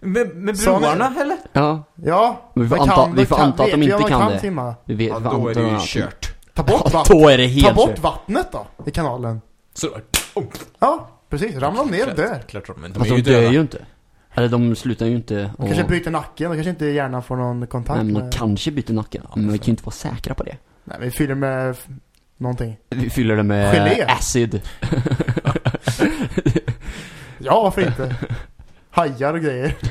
med, med broarna eller? ja, Ja, Men vi får men anta- vi får kan- anta att de inte kan kan det. simma? vi vet Ja, då är det ju kört. Ta bort, Ja, vattnet. då är det helt Ta bort kört. vattnet då, i kanalen. Så, oh, Ja, precis. Ramlar de ner och dör. Klart, men de är de ju dör ju inte. Eller de slutar ju inte De och... kanske bryter nacken, de kanske inte hjärnan får någon kontakt Nej men de med... kanske byter nacken. Men vi kan ju inte vara säkra på det. Nej, vi fyller med någonting. Vi fyller det med Gelé. acid. *laughs* Ja, varför inte? Hajar och grejer. *laughs*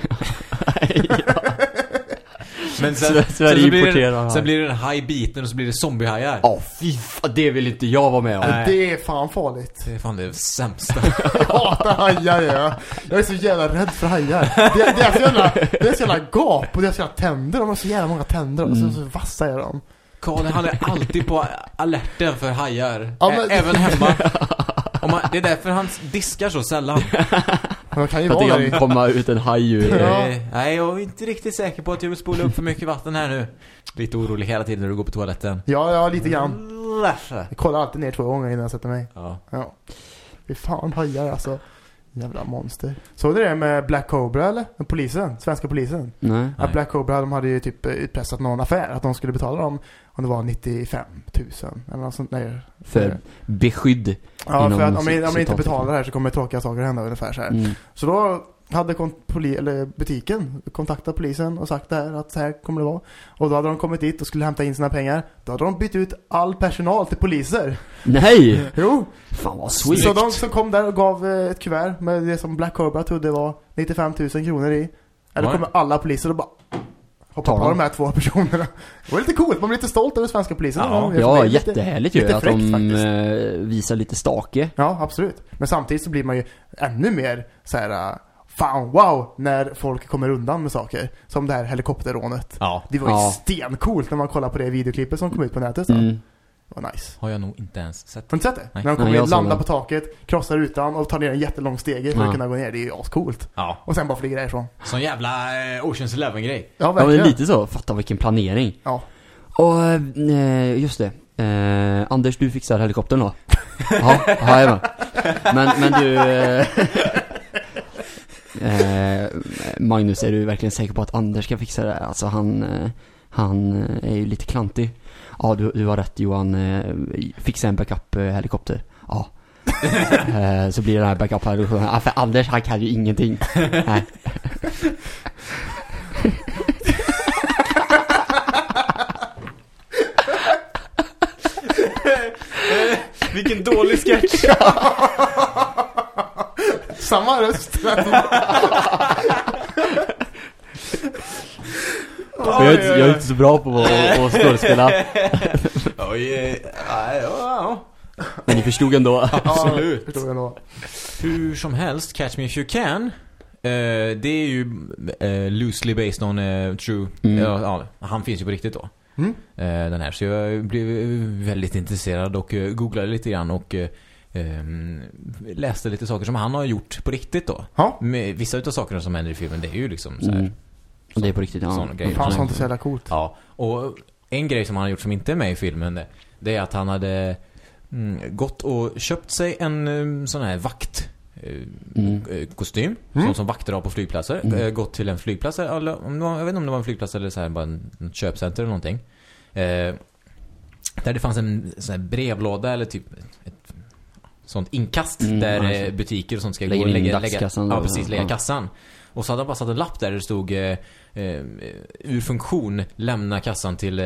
Men sen, Sverige sen, så blir det, sen blir det en haj biten och så blir det zombiehajar. Ja fy fan, det vill inte jag vara med om. Nej. Det är fan farligt. Det är fan det sämsta. *laughs* Jag hatar hajar jag. Jag är så jävla rädd för hajar. Det, det är så jävla, det är så jävla gap och det är så jävla tänder. De har så jävla många tänder och så, Mm. så vassa är de. Karl han är alltid på alerten för hajar. Ja, men- Även hemma. *laughs* Om man, det är därför han diskar så sällan. De kan ju För att det vara det. kan komma ut en haj ur. Ja. Eh, Nej, jag är inte riktigt säker på att jag vill spola upp för mycket vatten här nu. Lite orolig hela tiden när du går på toaletten. Ja, ja, lite grann. Jag kollar alltid ner två gånger innan jag sätter mig. Ja. Ja. Fy fan, hajar alltså. Jävla monster. Såg du det med Black Cobra eller? Med polisen? Svenska polisen? Nej. Att Black Cobra, de hade ju typ eh, utpressat någon affär. Att de skulle betala dem, om det var 95 000 eller något sånt där. För beskydd. Ja, för att om ni, om ni inte betalar det här så kommer tråkiga saker hända ungefär så här. Mm. Så då hade poli- eller butiken kontaktat polisen och sagt det här, att så här kommer det vara. Och då hade de kommit dit och skulle hämta in sina pengar. Då hade de bytt ut all personal till poliser. Nej! Jo, Fan vad sweet. så de som kom där och gav eh, ett kuvert med det som Black Cobra trodde var 95 000 kronor i. Eller kommer alla poliser och bara hoppa Tar på de här två personerna. Det var lite coolt, man blir lite stolt över svenska polisen. Ja. Ja, är lite- jättehärligt ju lite att fräckt de faktiskt. eh, visar lite stake. Ja, absolut. Men samtidigt så blir man ju ännu mer så här. Fan, wow, när folk kommer undan med saker. Som det här helikopterrånet. Ja. Det var ju Ja. stencoolt när man kollar på det videoklippet som kom ut på nätet sen. Mm. Det var nice. Har jag nog inte ens sett. Har du inte sett det? Nej. När de kommer Nej, in, landar på taket, krossar rutan och tar ner en jättelång stege för Ja. att kunna gå ner. Det är ju ascoolt. Ja. Och sen bara flyger därifrån. Sån jävla eh, Oceans Eleven-grej. Ja, Ja men verkligen. lite så, fatta vilken planering. Ja. Och, eh, just det. Eh, Anders, du fixar helikoptern då? Ja, ja, jajamän. Men, men du... *laughs* Eh, Magnus, är du verkligen säker på att Anders ska fixa det? Alltså han, eh, han eh, är ju lite klantig. Ja, du, du har rätt Johan. Eh, fixa en backup-helikopter. Ja. *laughs* eh, så blir det här backup-helikoptern. Ja, för Anders, han kan ju ingenting. Nej. *laughs* Vilken dålig sketch. *laughs* Samma röst. *laughs* jag, är inte, jag är inte så bra på att, att skådespela. *laughs* Oj, eh, ja, ja, Men ni förstod ändå. *laughs* Absolut. Hur som helst, Catch Me If You Can eh, Det är ju eh, loosely based on eh, true Mm. ja, Han finns ju på riktigt då Mm. eh, Den här, så jag blev väldigt intresserad och eh, googlade lite grann och eh, läste lite saker som han har gjort på riktigt då Ja. Med vissa utav sakerna som händer i filmen, det är ju liksom så här, Mm. Och det är på riktigt, ja. Grejer. Fan, sånt är så jävla coolt. Ja, och en grej som han har gjort som inte är med i filmen det- Det är att han hade mm, gått och köpt sig en mm, sån här vakt eh, Mm. eh, kostym Mm. sånt som vakter har på flygplatser Mm. eh, gått till en flygplats eller jag vet inte om det var en flygplats eller så här bara en, en köpcenter eller någonting eh, där det fanns en sån här brevlåda eller typ ett sånt inkast Mm, där alltså. butiker och sånt ska Lägger gå och lägga, lägga, ja precis, lägga ja. kassan och så hade han bara satt en lapp där det stod eh, eh, ur funktion lämna kassan till eh,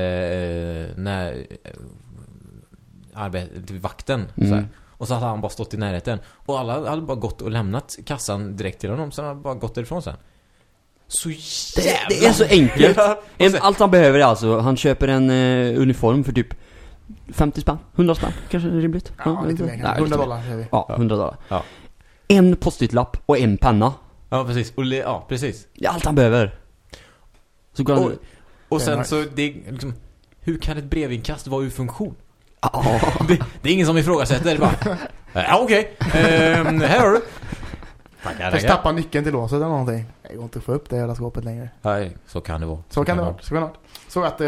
när eh, arbet, till vakten Mm. så. Och så hade han bara stått i närheten. Och alla hade bara gått och lämnat kassan direkt till honom. Han hade bara gått därifrån sen. Så Det, jävla... det är så enkelt. *laughs* Ja, sen- allt han behöver är alltså, han köper en eh, uniform för typ 50 spänn, 100 spänn, kanske är rimligt? Ja, lite mer Nej, kanske. lite 100 mer. dollar säger vi. Ja, 100 dollar. Ja. En post-it-lapp och en penna. Ja, precis. Och, le- ja, precis. Det är allt han behöver. Så går han... Och, är sen så, det är liksom... Hur kan ett brevinkast vara ur funktion? Ja. Det, det är ingen som ifrågasätter det. Bara, *laughs* ja, okej. Ehm, här har du. Tackar, Kanske tappa nyckeln till låset eller någonting. Det går inte att få upp det jävla skåpet längre. Nej, så kan det vara. Så kan det vara. Så kan det vara. Så att eh,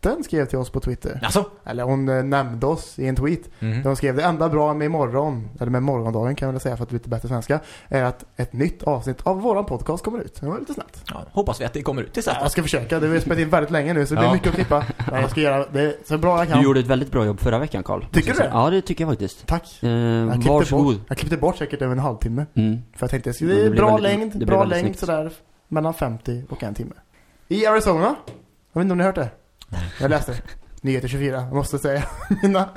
Paljetten skrev till oss på Twitter. Alltså? Eller hon eh, nämnde oss i en tweet. Mm. De skrev det enda bra med imorgon, eller med morgondagen kan jag väl säga för att det är lite bättre svenska, är att ett nytt avsnitt av våran podcast kommer ut. Det var lite snabbt. Ja, hoppas vi att det kommer ut till Ja, jag ska försöka. Det har vi spelat in väldigt länge nu så det blir Ja. mycket att klippa. *laughs* Men jag ska göra det så bra jag Du kan. gjorde ett väldigt bra jobb förra veckan, Karl. Tycker du det? Ja, det tycker jag faktiskt. Tack. Eh, Jag varsågod. bort, jag klippte bort säkert över en halvtimme. Mm. För jag tänkte, det är blir bra väldigt- längd, det blir bra längd snyggt. sådär mellan 50 och en timme. I Arizona, jag vet inte om ni har hört det? Jag läste Nyheter 24, jag måste säga *laughs* mina,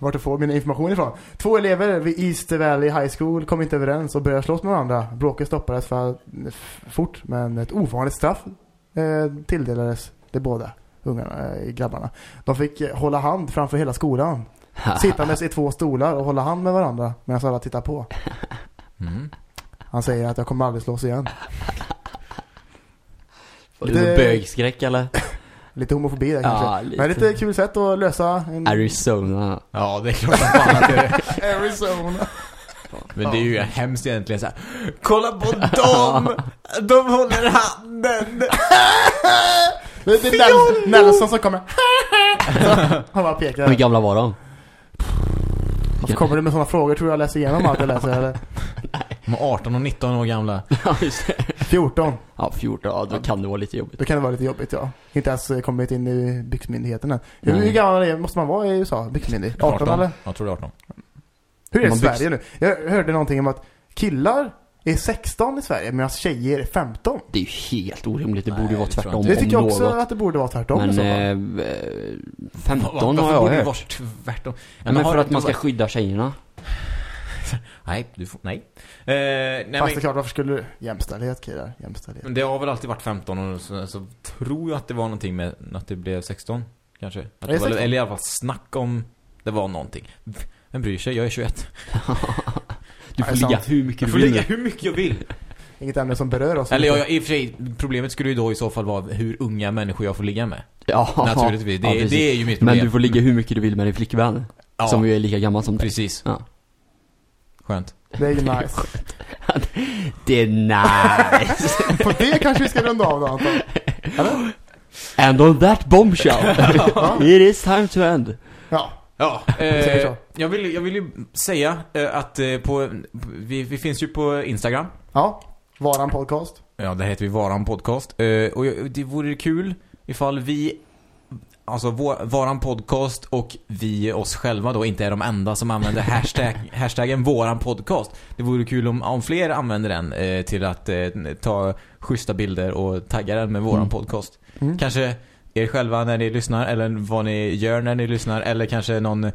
vart jag får min information ifrån. Två elever vid East Valley High School kom inte överens och började slåss med varandra. Bråket stoppades för fort, men ett ovanligt straff eh, tilldelades de båda ungarna, eh, grabbarna. De fick eh, hålla hand framför hela skolan. *laughs* Sittandes i två stolar och hålla hand med varandra medan alla tittar på. *laughs* Mm. Han säger att jag kommer aldrig slås igen. Var det Det- bögskräck eller? Lite homofobi där kanske. Ja, lite. Men lite kul sätt att lösa en... Arizona. Ja, det är klart som fan att det är. *laughs* Arizona. Men det är ju hemskt egentligen så här. Kolla på dem! *laughs* De håller handen! *laughs* Det är Nel- Nelson som kommer. Han bara pekar. Hur gamla var de? Varför kommer du med sådana frågor? Tror jag läser igenom allt jag läser eller? De är 18 och 19 år gamla. Ja, just det. 14. Ja, 14, ja, då kan det vara lite jobbigt. Då kan det vara lite jobbigt ja. Inte ens kommit in i byxmyndigheten än. Hur, hur gammal är, måste man vara i USA? Byxmyndig? 18, eller? Jag tror det är 18. Hur är det i Sverige nu? Jag hörde någonting om att killar är 16 i Sverige medan tjejer är 15. Det är ju helt orimligt, det Nej, borde ju vara det jag tvärtom. Det tycker jag också något. att det borde vara tvärtom Men eh, 15 har Varför jag borde det hört. vara tvärtom? Ja, men har för att man ska skydda tjejerna. Nej, du får... Nej. Eh, nej Fast det är men, klart, varför skulle du... Jämställdhet killar, jämställdhet. men det har väl alltid varit 15 och så, så tror jag att det var någonting med att det blev 16. Kanske. Att det det var, 16? eller i alla fall snack om det var någonting. Vem bryr sig? Jag är 21. *laughs* Du får ligga hur mycket Jag du får vill. ligga hur mycket jag vill. *laughs* Inget ämne som berör oss. Eller ja, i och för sig, problemet skulle ju då i så fall vara hur unga människor jag får ligga med. Ja, Naturligtvis. Det, ja, det är ju mitt problem. Men du får ligga hur mycket du vill med din flickvän. ja, Som ju är lika gammal som dig. Precis. Ja. Skönt. Det är ju nice. *laughs* Det är nice. *laughs* På det kanske vi ska runda av då Anton. Eller? And on that bombshell, *laughs* it is time to end. Ja. Ja, eh, jag, vill, jag vill ju säga eh, att eh, på, vi, vi finns ju på Instagram. Ja. Varan podcast. Ja, där heter vi Varan Podcast. Eh, och det vore kul ifall vi, alltså vår, Varan Podcast och vi oss själva då inte är de enda som använder *laughs* hashtag, hashtaggen Våran Podcast. Det vore kul om, om fler använder den eh, till att eh, ta schyssta bilder och tagga den med Våran Mm. Podcast. Mm. Kanske er själva när ni lyssnar eller vad ni gör när ni lyssnar eller kanske någon eh,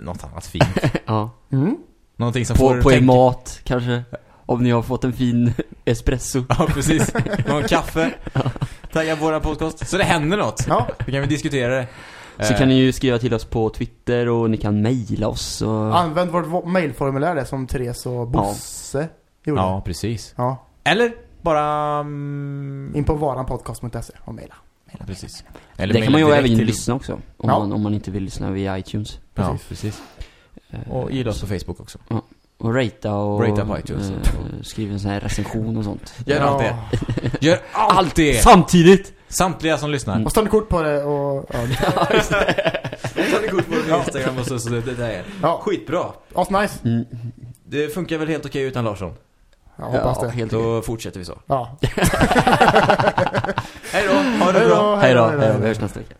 något annat fint. *laughs* Ja. Mm. Någonting som På, får på er tänka- mat, kanske. om ni har fått en fin *laughs* espresso. Ja, precis. Någon kaffe. Tagga våra podcast. Så det händer något. Ja, Då kan vi diskutera det. Så Eh, kan ni ju skriva till oss på Twitter och ni kan mejla oss och... använd vårt mailformulär där som Therese och Bosse gjorde. Ja, precis. Ja. Eller bara... Mm, In på varanpodcast.se och mejla. precis. Eller det kan man ju även till- lyssna också. Om, Ja. man, om man inte vill lyssna via iTunes. Ja, Precis. precis. Eh, Och gilla oss på Facebook också. Och ratea och... Ratea på iTunes. eh, skriv en sån här recension och sånt. Gör Ja. allt det. Gör allt det! Samtidigt! Samtliga som lyssnar. Mm. Och ställ kort på det och... Ja, *laughs* Ta ni kort på det på Instagram och så, så det, det där är. ja. Skitbra. asnice. Mm. Det funkar väl helt okej utan Larsson. Jag hoppas Ja, det. helt okej. Då fortsätter vi så. Ja. *laughs* Hej då, ha det Hej bra. då, Hej då, hej då. Vi hörs nästa vecka.